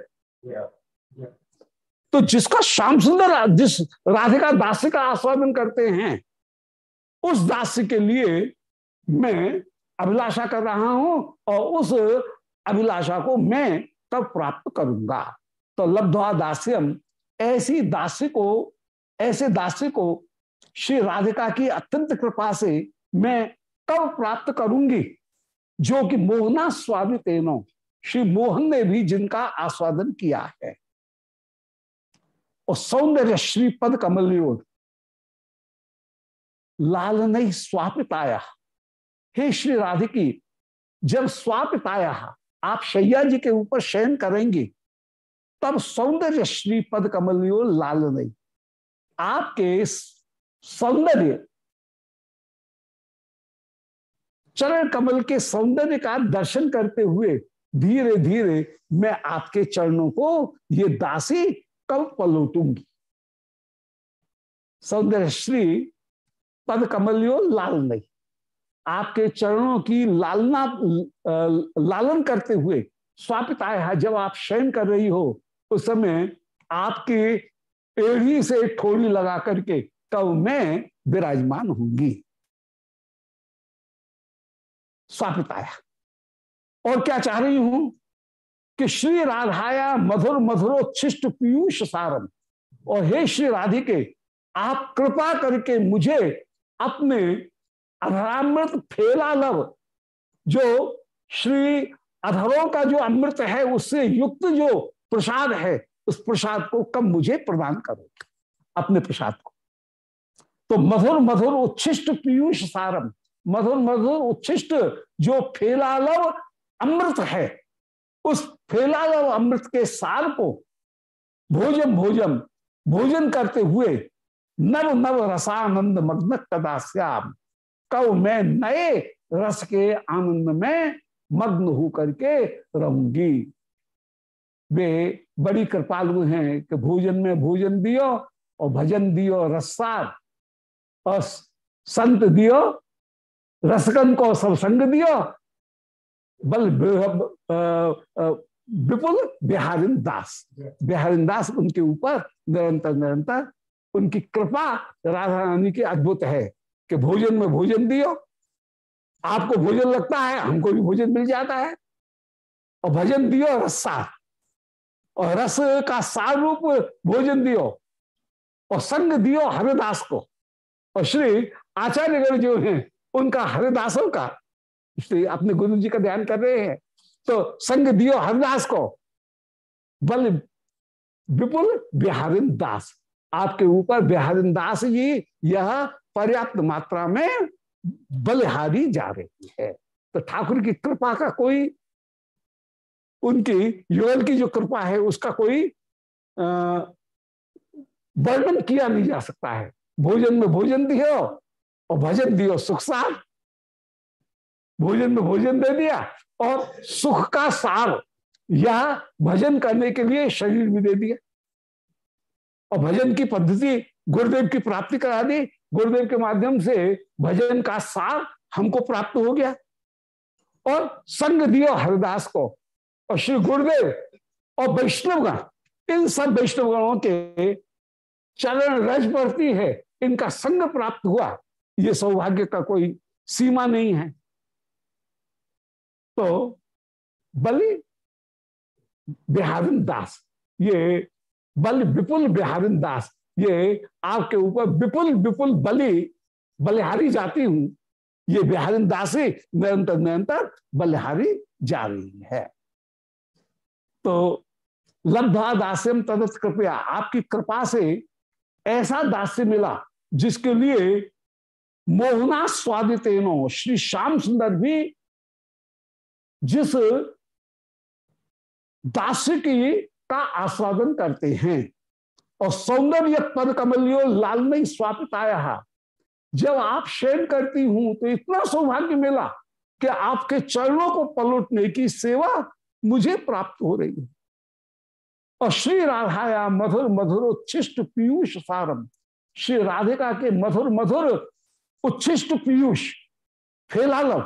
तो जिसका श्याम सुंदर, जिस राधिका दास्य का आस्वादन करते हैं, उस दास्य के लिए मैं अभिलाषा कर रहा हूँ और उस अभिलाषा को मैं तब प्राप्त करूँगा। तो लब्धवा दास्यम ऐसी दासी को, ऐसे दासी को श्री राधिका की अत्यंत कृपा से मैं कब प्राप्त करूँगी? जो कि मोहना स्वादितेनो श्री मोहन ने भी जिनका आस्वादन किया है। और सौंदर्य श्री पद कमल लाल नहीं स्वापिताया हे श्री राधिकी, जब स्वापिताया आप शैया जी के ऊपर शयन करेंगे तब सौंदर्य श्री पद कमलियो लाल नहीं। आपके सौंदर्य, चरण कमल के सौंदर्य का दर्शन करते हुए धीरे धीरे मैं आपके चरणों को ये दासी कब पलटूँगी। सौंदर्य श्री पद कमलियो लाल नहीं। आपके चरणों की लालना लालन करते हुए स्वापिता जब आप शयन कर रही हो उस समय आपकी एड़ी से ठोड़ी लगा करके तब मैं विराजमान होंगी स्वापिताया और क्या चाह रही हूँ? कि श्री राधाया मधुर मधुरोच्छिष्ट पीयूष सारम और हे श्री राधिके, आप कृपा करके मुझे अपने अधरामृत फेला लव, जो श्री अधरों का जो अमृत है, उससे युक्त जो प्रसाद है, उस प्रसाद को कब मुझे प्रदान करो अपने प्रसाद को। तो मधुर मधुर, उच्छिष्ट पीयूष सारम, मधुर मधुर, उच्छिष्ट जो फेलालव अमृत है, उस फेलालव अमृत के सार को भोजन भोजन भोजन करते हुए नव नव रसानंद मग्न कदा श्याम, कब मैं नए रस के आनंद में मग्न हो करके रहूँगी। वे बड़ी कृपालु हैं कि भोजन में भोजन दियो और भजन दियो रसार और संत दियो, रसगन को सत्संग दियो। बल विपुल बिहारिन दास बिहारिन दास उनके ऊपर निरंतर निरंतर उनकी कृपा राधा रानी की अद्भुत है कि भोजन में भोजन दियो। आपको भोजन लगता है, हमको भी भोजन मिल जाता है। और भजन दियो रस्सा और रस का सार रूप भोजन दियो और संग दियो हरिदास को। और श्री आचार्यगण जो है, उनका हरिदासों का। श्री अपने गुरु जी का ध्यान कर रहे हैं। तो संग दियो हरिदास को। बल विपुल बिहारिन दास। आपके ऊपर बिहारिन दास जी, यह पर्याप्त मात्रा में बलिहारी जा रही है। तो ठाकुर की कृपा का कोई उनकी युगल की जो कृपा है, उसका कोई वर्णन किया नहीं जा सकता है। भोजन में भोजन दियो और भजन दियो, सुख सार। भोजन में भोजन दे दिया और सुख का सार यह भजन करने के लिए शरीर भी दे दिया। और भजन की पद्धति गुरुदेव की प्राप्ति करा दी। गुरुदेव के माध्यम से भजन का सार हमको प्राप्त हो गया। और संग दियो हरिदास को। और श्री गुरुदेव और वैष्णवगण, इन सब वैष्णवगणों के चरण रज बढ़ती है, इनका संग प्राप्त हुआ। ये सौभाग्य का कोई सीमा नहीं है। तो बलि बिहारिन दास, ये बल विपुल बिहारिन दास, ये आपके ऊपर विपुल विपुल बलि, बलिहारी जाती हूँ। ये बिहारिन दासी, निरंतर निरंतर बलिहारी जा रही है। तो लब्धा दास्यम तदत कृपया, आपकी कृपा से ऐसा दास्य मिला जिसके लिए मोहना स्वादितेनो श्री श्याम सुंदर भी जिस दास्य की का आस्वादन करते हैं। और सौंदर्य पद कमलियो, लाल में स्वापिताया जब आप शयन करती हूँ तो इतना सौभाग्य मिला कि आपके चरणों को पलटने की सेवा मुझे प्राप्त हो रही है। और श्री राधाया मधुर मधुर उच्छिष्ट पीयूष सारम। श्री राधिका के मधुर मधुर उच्छिष्ट पीयूष फेलालव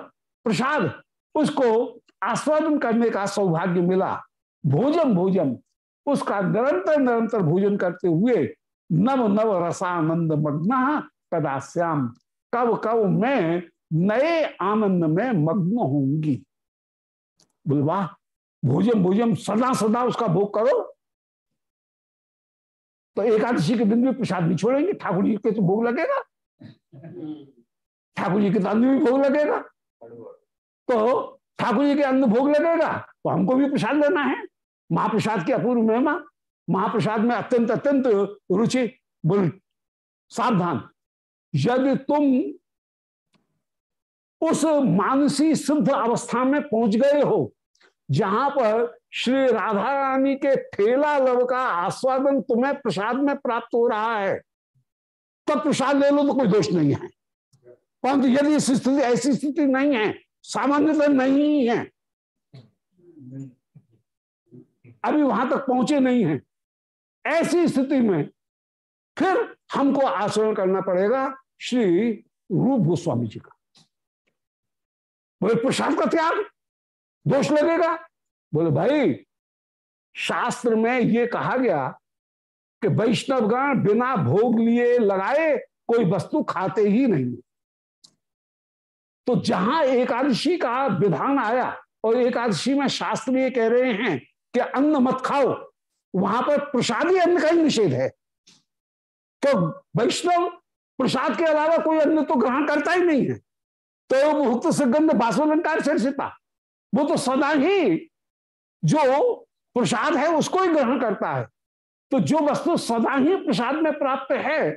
प्रसाद, उसको आस्वादन करने का सौभाग्य मिला। भोजन भोजन, उसका निरंतर निरंतर भोजन करते हुए नव नव रसानंद मग्न कदाश्याम कब कब मैं नए आनंद में मग्न होंगी बोलवा भोजन भोजन, सदा सदा उसका भोग करो। तो एकादशी के दिन भी प्रसाद नहीं छोड़ेंगे, ठाकुर जी के तो भोग लगेगा। ठाकुर जी के तो अन्न भी भोग लगेगा। तो ठाकुर जी के अन्न भोग लगेगा तो हमको भी प्रसाद लेना है। महाप्रसाद की अपूर्व महिमा। महाप्रसाद में अत्यंत अत्यंत रुचि, बोल, सावधान। यदि तुम उस मानसी सिद्ध अवस्था में पहुँच गए हो जहाँ पर श्री राधा रानी के ठेला लव का आस्वादन तुम्हें प्रसाद में प्राप्त हो रहा है, तब प्रसाद ले लो तो कोई दोष नहीं है। परंतु यदि स्थिति, ऐसी स्थिति नहीं है, सामान्यतः नहीं है। अभी वहाँ तक पहुँचे नहीं है। ऐसी स्थिति में फिर हमको आचरण करना पड़ेगा श्री रूप गोस्वामी जी का। प्रसाद का त्याग? दोष लगेगा? बोले, भाई, शास्त्र में ये कहा गया कि वैष्णवगण बिना भोग लिए लगाए कोई वस्तु खाते ही नहीं। तो जहाँ एकादशी का विधान आया और एकादशी में शास्त्र ये कह रहे हैं कि अन्न मत खाओ, वहाँ पर प्रसादी अन्न का ही निषेध है। तो वैष्णव प्रसाद के अलावा कोई अन्न तो ग्रहण करता ही नहीं है। तो मुक्त सुगंध बासोलंकार चर्चिता वो तो सदा ही जो प्रसाद है उसको ही ग्रहण करता है। तो जो वस्तु सदा ही प्रसाद में प्राप्त है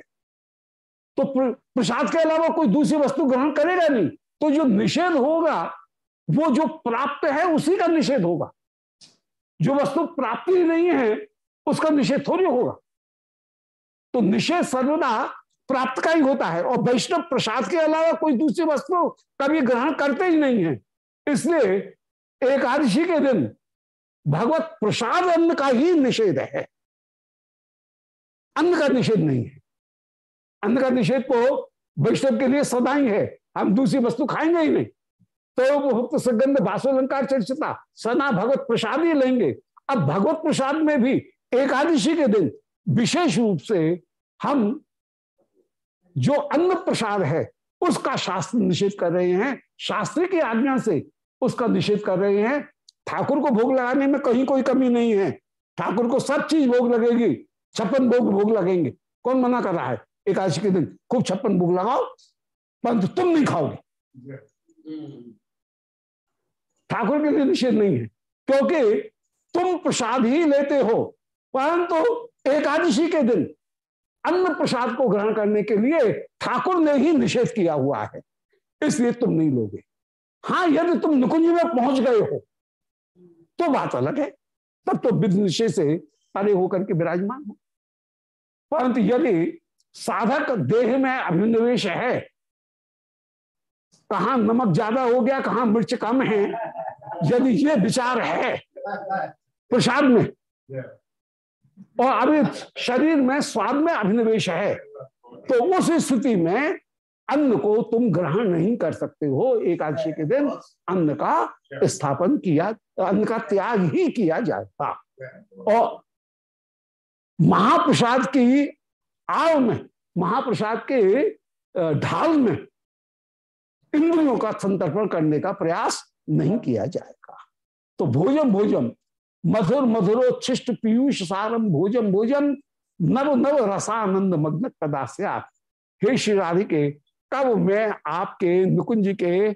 तो प्रसाद के अलावा कोई दूसरी वस्तु ग्रहण करेगा नहीं। तो जो निषेध होगा, वो जो प्राप्त है उसी का निषेध होगा। जो वस्तु प्राप्ति नहीं है, उसका निषेध थोड़ी होगा। तो निषेध सर्वदा प्राप्त का ही होता है। और वैष्णव प्रसाद के अलावा कोई दूसरी वस्तु कभी ग्रहण करते ही नहीं है। इसलिए एकादशी के दिन भगवत प्रसाद अन्न का ही निषेध है। अन्न का निषेध नहीं है। अन्न का निषेध तो वैष्णव के लिए सदा ही है। हम दूसरी वस्तु खाएँगे ही नहीं। तो भुक्त सगंध भाषोलंकार चर्चिता सना भगवत प्रसाद ही लेंगे। अब भगवत प्रसाद में भी एकादशी के दिन विशेष रूप से हम जो अन्न प्रसाद है, उसका शास्त्र निषेध कर रहे हैं। शास्त्र की आज्ञा से उसका निषेध कर रहे हैं। ठाकुर को भोग लगाने में कहीं कोई कमी नहीं है। ठाकुर को सब चीज़ भोग लगेगी। छप्पन भोग भोग लगेंगे। कौन मना कर रहा है? एकादशी के दिन खूब छप्पन भोग लगाओ, परंतु तुम नहीं खाओगे। ठाकुर के लिए निषेध नहीं है, क्योंकि तुम प्रसाद ही लेते हो। परंतु एकादशी के दिन अन्न प्रसाद को ग्रहण करने के लिए ठाकुर ने ही निषेध किया हुआ है। इसलिए तुम नहीं लोगे। हाँ यदि तुम नुकुंज में पहुँच गए हो। तो बात अलग है। तब तो विध निषेध से परे होकर के विराजमान हो। परंतु यदि साधक देह में अभिनिवेश है, कहा नमक ज़्यादा हो गया, कहा मिर्च कम है, यदि ये विचार है प्रसाद में, और अभी शरीर में स्वाद में अभिनिवेश है तो उस स्थिति में अन्न को तुम ग्रहण नहीं कर सकते हो। एकादशी के दिन अन्न का स्थापन किया, अन्न का त्याग ही किया जाएगा और महाप्रसाद की आव में, महाप्रसाद के ढाल में इंद्रियों का संतर्पण करने का प्रयास नहीं किया जाएगा। तो भोजन भोजन, मधुर, मधुरोच्छिष्ट, पीयूष सारम भोजन भोजन, नव नव रसानंद मग्न पदास्या हे श्री राधिके कब मैं आपके नुकुंज के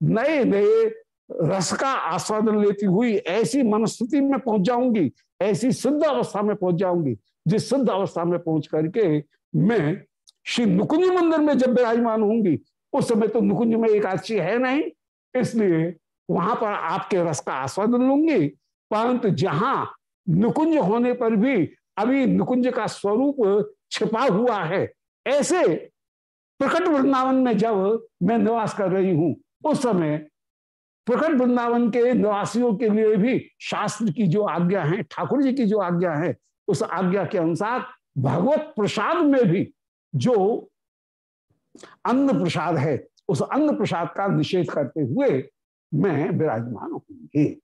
नए नए रस का आस्वादन लेती हुई ऐसी मनस्थिति में पहुँच जाऊँगी, ऐसी सिद्ध अवस्था में पहुँच जाऊँगी, जिस सिद्ध अवस्था में पहुँच करके मैं श्री नुकुंज मंदिर में जब विराजमान होंगी, उस समय तो नुकुंज में एक आची है नहीं, इसलिए वहाँ पर आपके रस का आस्वादन लूँगी। परंतु जहाँ नुकुंज होने पर भी अभी नुकुंज का स्वरूप छिपा हुआ है, ऐसे प्रकट वृंदावन में जब मैं निवास कर रही हूँ, उस समय प्रकट वृंदावन के निवासियों के लिए भी शास्त्र की जो आज्ञा है, ठाकुर जी की जो आज्ञा है, उस आज्ञा के अनुसार भगवत प्रसाद में भी जो अन्न प्रसाद है, उस अन्न प्रसाद का निषेध करते हुए मैं विराजमान होंगे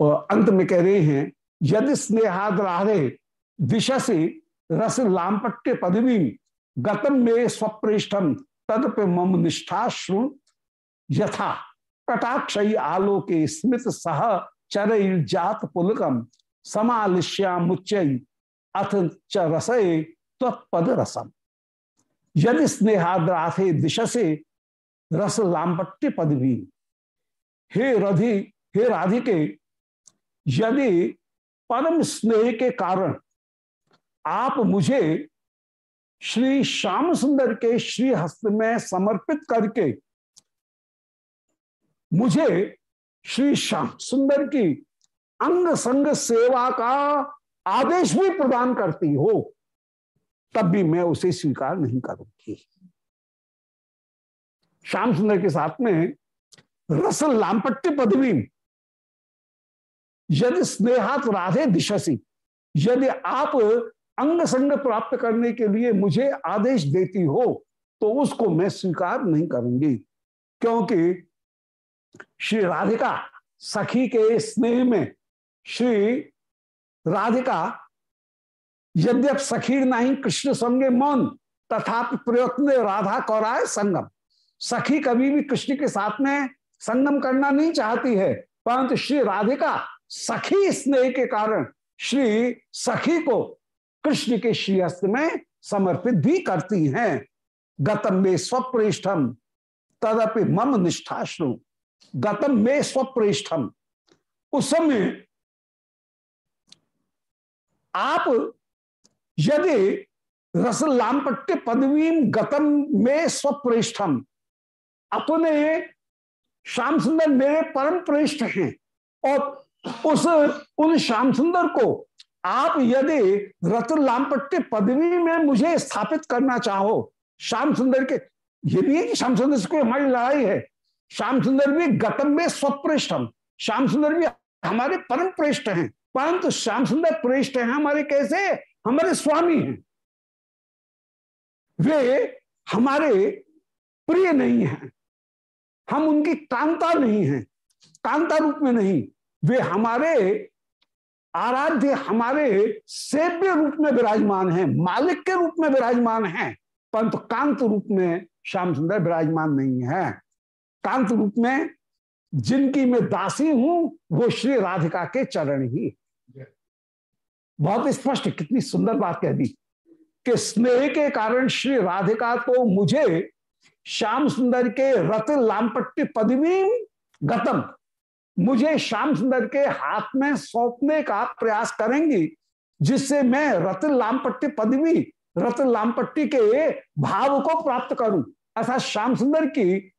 और अंत में कह रहे हैं, यदि स्नेहाद राधे दिशा से रस लामपट्टे पदवी गतम में स्वप्रेष्ठम तदप मम निष्ठा श्रु यथा कटाक्षयी आलोके स्मित सह चर जात पुलकम समालिश्यामुच्चय अथ च रसय तत्पद रसम। यदि स्नेहाद्राथे दिशसे रस लामपट्टी पदवी। हे रधि, हे राधिके, यदि परम स्नेह के कारण आप मुझे श्री श्याम सुंदर के श्री हस्त में समर्पित करके मुझे श्री श्याम सुंदर की अंग संग सेवा का आदेश भी प्रदान करती हो, तब भी मैं उसे स्वीकार नहीं करूँगी। श्याम सुंदर के साथ में रस लामपट्टी पदवी, यदि स्नेहात राधे दिशसी, यदि आप अंग संग प्राप्त करने के लिए मुझे आदेश देती हो तो उसको मैं स्वीकार नहीं करूँगी। क्योंकि श्री राधिका सखी के स्नेह में श्री राधिका यद्यप सखीर नहीं कृष्ण संगे मौन तथा प्रयत्न राधा कौराय संगम। सखी कभी भी कृष्ण के साथ में संगम करना नहीं चाहती है, परंतु श्री राधिका सखी स्नेह के कारण श्री सखी को कृष्ण के श्रीहस्त में समर्पित भी करती हैं। गतम में स्वप्रेष्ठम, तदपि मम निष्ठाश्रु। गतम में स्वप्रेष्ठम। उस समय आप यदि रस लामपट्टे पदवी गतम में स्वप्रेष्ठम, अपने श्याम सुंदर मेरे परम प्रेष्ठ हैं और उस, उन श्याम सुंदर को आप यदि रतन लामपट्टे पदवी में मुझे स्थापित करना चाहो, श्याम सुंदर के, ये भी है कि श्याम सुंदर से कोई हमारी लड़ाई है। श्याम सुंदर भी गतम में स्वप्रेष्ठम श्याम सुंदर भी हमारे परम प्रेष्ठ हैं। परंतु श्याम सुंदर प्रेष्ठ हैं हमारे कैसे? हमारे स्वामी हैं। वे हमारे प्रिय नहीं हैं। हम उनकी कांता नहीं हैं। कांता रूप में नहीं। वे हमारे आराध्य हमारे सेव्य रूप में विराजमान है, मालिक के रूप में विराजमान है, परंतु कांत रूप में श्याम सुंदर विराजमान नहीं है। कांत रूप में जिनकी मैं दासी हूँ, वो श्री राधिका के चरण ही बहुत स्पष्ट, कितनी सुंदर बात कह दी कि स्नेह के कारण श्री राधिका तो मुझे श्याम सुंदर के रत लामपट्टी पदवी गतम। मुझे श्याम सुंदर के हाथ में सौंपने का प्रयास करेंगी, जिससे मैं रतन लामपट्टी पदवी, रतन लामपट्टी के भाव को प्राप्त करूँ, अर्थात श्याम सुंदर की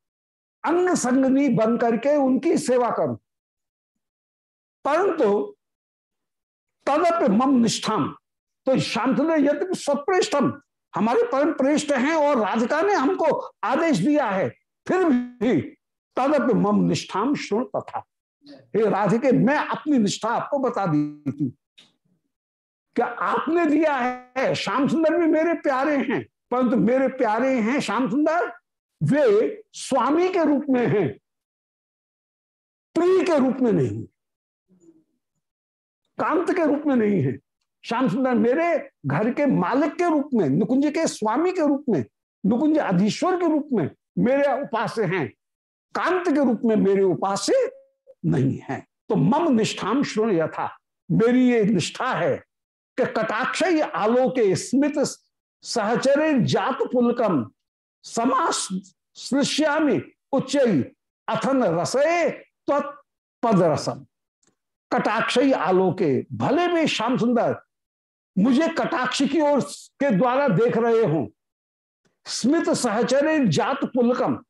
अंग संगनी बन करके उनकी सेवा करूँ। परंतु तदप मम निष्ठाम। तो श्याम सुंदर यद्यपि स्वप्रेष्ठम, हमारे परम प्रेष्ठ हैं और राधिका ने हमको आदेश दिया है, फिर भी तदप मम निष्ठाम शुण तथा। हे राधिके, मैं अपनी निष्ठा आपको बता दी थी क्या आपने दिया है? श्याम सुंदर भी मेरे प्यारे हैं, परंतु मेरे प्यारे हैं श्याम सुंदर, वे स्वामी के रूप में हैं, प्रिय के रूप में नहीं, कांत के रूप में नहीं है। श्याम सुंदर मेरे घर के मालिक के रूप में, नुकुंज के स्वामी के रूप में, नुकुंज अधीश्वर के रूप में मेरे उपास्य हैं। कांत के रूप में मेरे उपास्य नहीं है। तो मम निष्ठाम श्रोण यथा। मेरी ये निष्ठा है कि कटाक्ष आलोके स्मित सहचर जात पुलकम समास सृश्यामी उच्च अथन रसे तत्पद रसम कटाक्ष आलोके, भले में श्याम सुंदर, मुझे कटाक्ष की ओर के द्वारा देख रहे हो। स्मित सहचर जात पुलकम,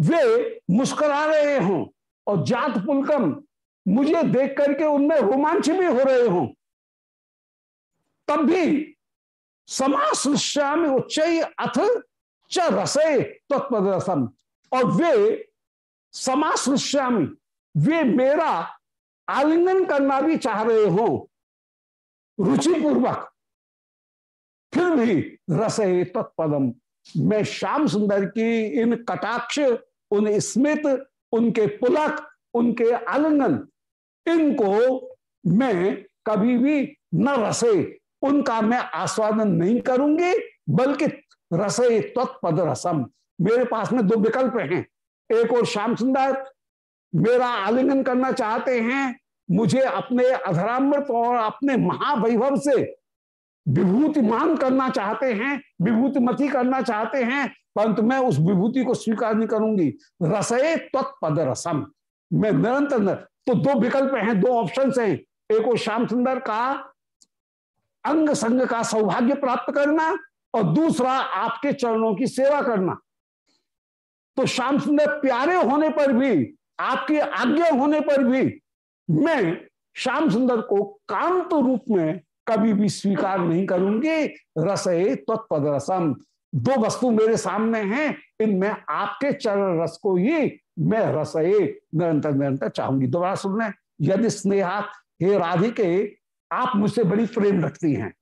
वे मुस्कुरा रहे हों। और जात पुलकम मुझे देख करके उनमें रोमांच भी हो रहे हो। तब भी समास श्याम उच्च अथ च रसे तत्पद रसम और वे समास श्यामी वे मेरा आलिंगन करना भी चाह रहे हो। रुचिपूर्वक फिर भी रसे तत्पदम। मैं श्याम सुंदर की इन कटाक्ष, उन स्मित उनके पुलक, उनके आलिंगन, इनको मैं कभी भी न रसे। उनका मैं आस्वादन नहीं करूँगी, बल्कि रसे तत्पद रसम। मेरे पास में दो विकल्प हैं। एक और श्याम सुंदर, मेरा आलिंगन करना चाहते हैं, मुझे अपने अधरामृत और अपने महावैभव से विभूतिमान करना चाहते हैं, विभूतिमती करना चाहते हैं परंतु मैं उस विभूति को स्वीकार नहीं करूँगी। रसए तत्पद रसम मैं निरंतर तो दो विकल्प हैं, दो ऑप्शन हैं। एक और श्याम सुंदर का अंग संग का सौभाग्य प्राप्त करना और दूसरा आपके चरणों की सेवा करना। तो श्याम सुंदर प्यारे होने पर भी, आपकी आज्ञा होने पर भी, मैं श्याम सुंदर को कांत रूप में कभी भी स्वीकार नहीं करूँगी। रसए तत्पद रसम दो वस्तु मेरे सामने हैं इनमें आपके चरण रस को ही मैं रसए, निरंतर निरंतर चाहूँगी। दोबारा सुनने, यदि स्नेहा, हे राधिके, आप मुझसे बड़ी प्रेम रखती हैं।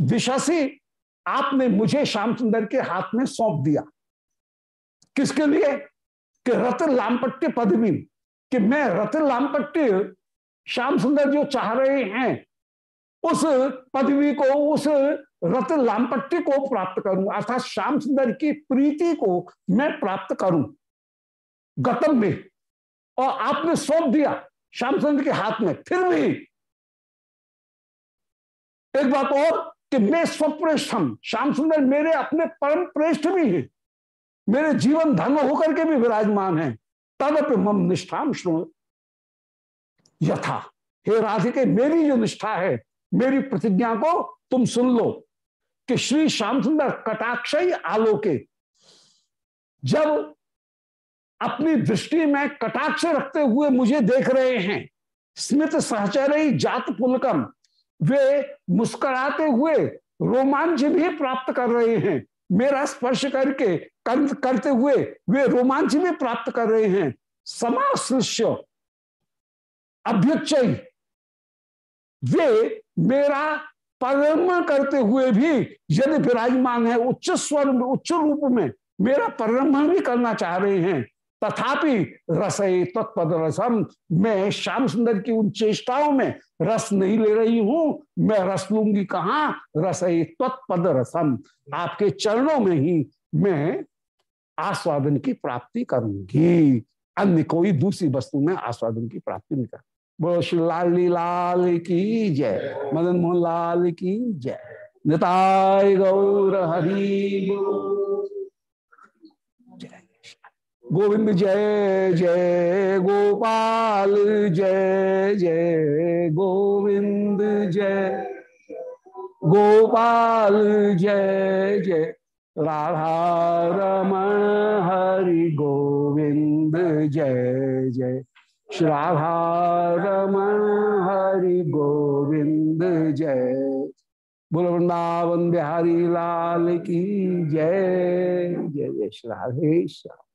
दिशासी आपने मुझे श्याम सुंदर के हाथ में सौंप दिया। किसके लिए? कि रतन लामपट्टे पदवी कि मैं रतन लामपट्टी श्याम सुंदर जो चाह रहे हैं, उस पदवी को, उस रत लामपट्टी को प्राप्त करूँ, अर्थात श्याम सुंदर की प्रीति को मैं प्राप्त करूँ। गतम में और आपने सौंप दिया श्याम सुंदर के हाथ में, फिर भी। एक बात और कि मैं स्वप्रेष्ठम, श्याम सुंदर मेरे अपने परम प्रेष्ठ भी हैं। मेरे जीवन धर्म होकर के भी विराजमान है। तदप मम निष्ठाम यथा। हे राधिके, मेरी जो निष्ठा है, मेरी प्रतिज्ञा को तुम सुन लो। कि श्री श्याम सुंदर कटाक्षय आलोके जब अपनी दृष्टि में कटाक्ष रखते हुए मुझे देख रहे हैं स्मित सहचर जात पुलकम वे मुस्कुराते हुए रोमांच भी प्राप्त कर रहे हैं। मेरा स्पर्श करके कर, करते हुए वे रोमांच भी प्राप्त कर रहे हैं। समाश्य अभ्युच्चय। वे मेरा परम करते हुए भी यदि विराजमान है, उच्च स्वर उच्च रूप में मेरा परम भी करना चाह रहे हैं, तथापि रस तत्पद रसम, मैं श्याम सुंदर की उन चेष्टाओं में रस नहीं ले रही हूँ, मैं रस लूँगी कहा? रसई तत्पद रसम। आपके चरणों में ही मैं आस्वादन की प्राप्ति करूँगी। अन्य कोई दूसरी वस्तु में आस्वादन की प्राप्ति नहीं कर बोलो श्री लाली लाल की जय, मदन मोहन लाल की जय। निताय गौर हरि गोविंद जय जय गोपाल, जय जय गोविंद, जय गोपाल, जय जय राधा रमण हरि गोविंद, जय जय श्री राधा रमण हरि गोविंद जय। बोलो वृंदावन बिहारी लाल की जय। जय जय श्राधे राधे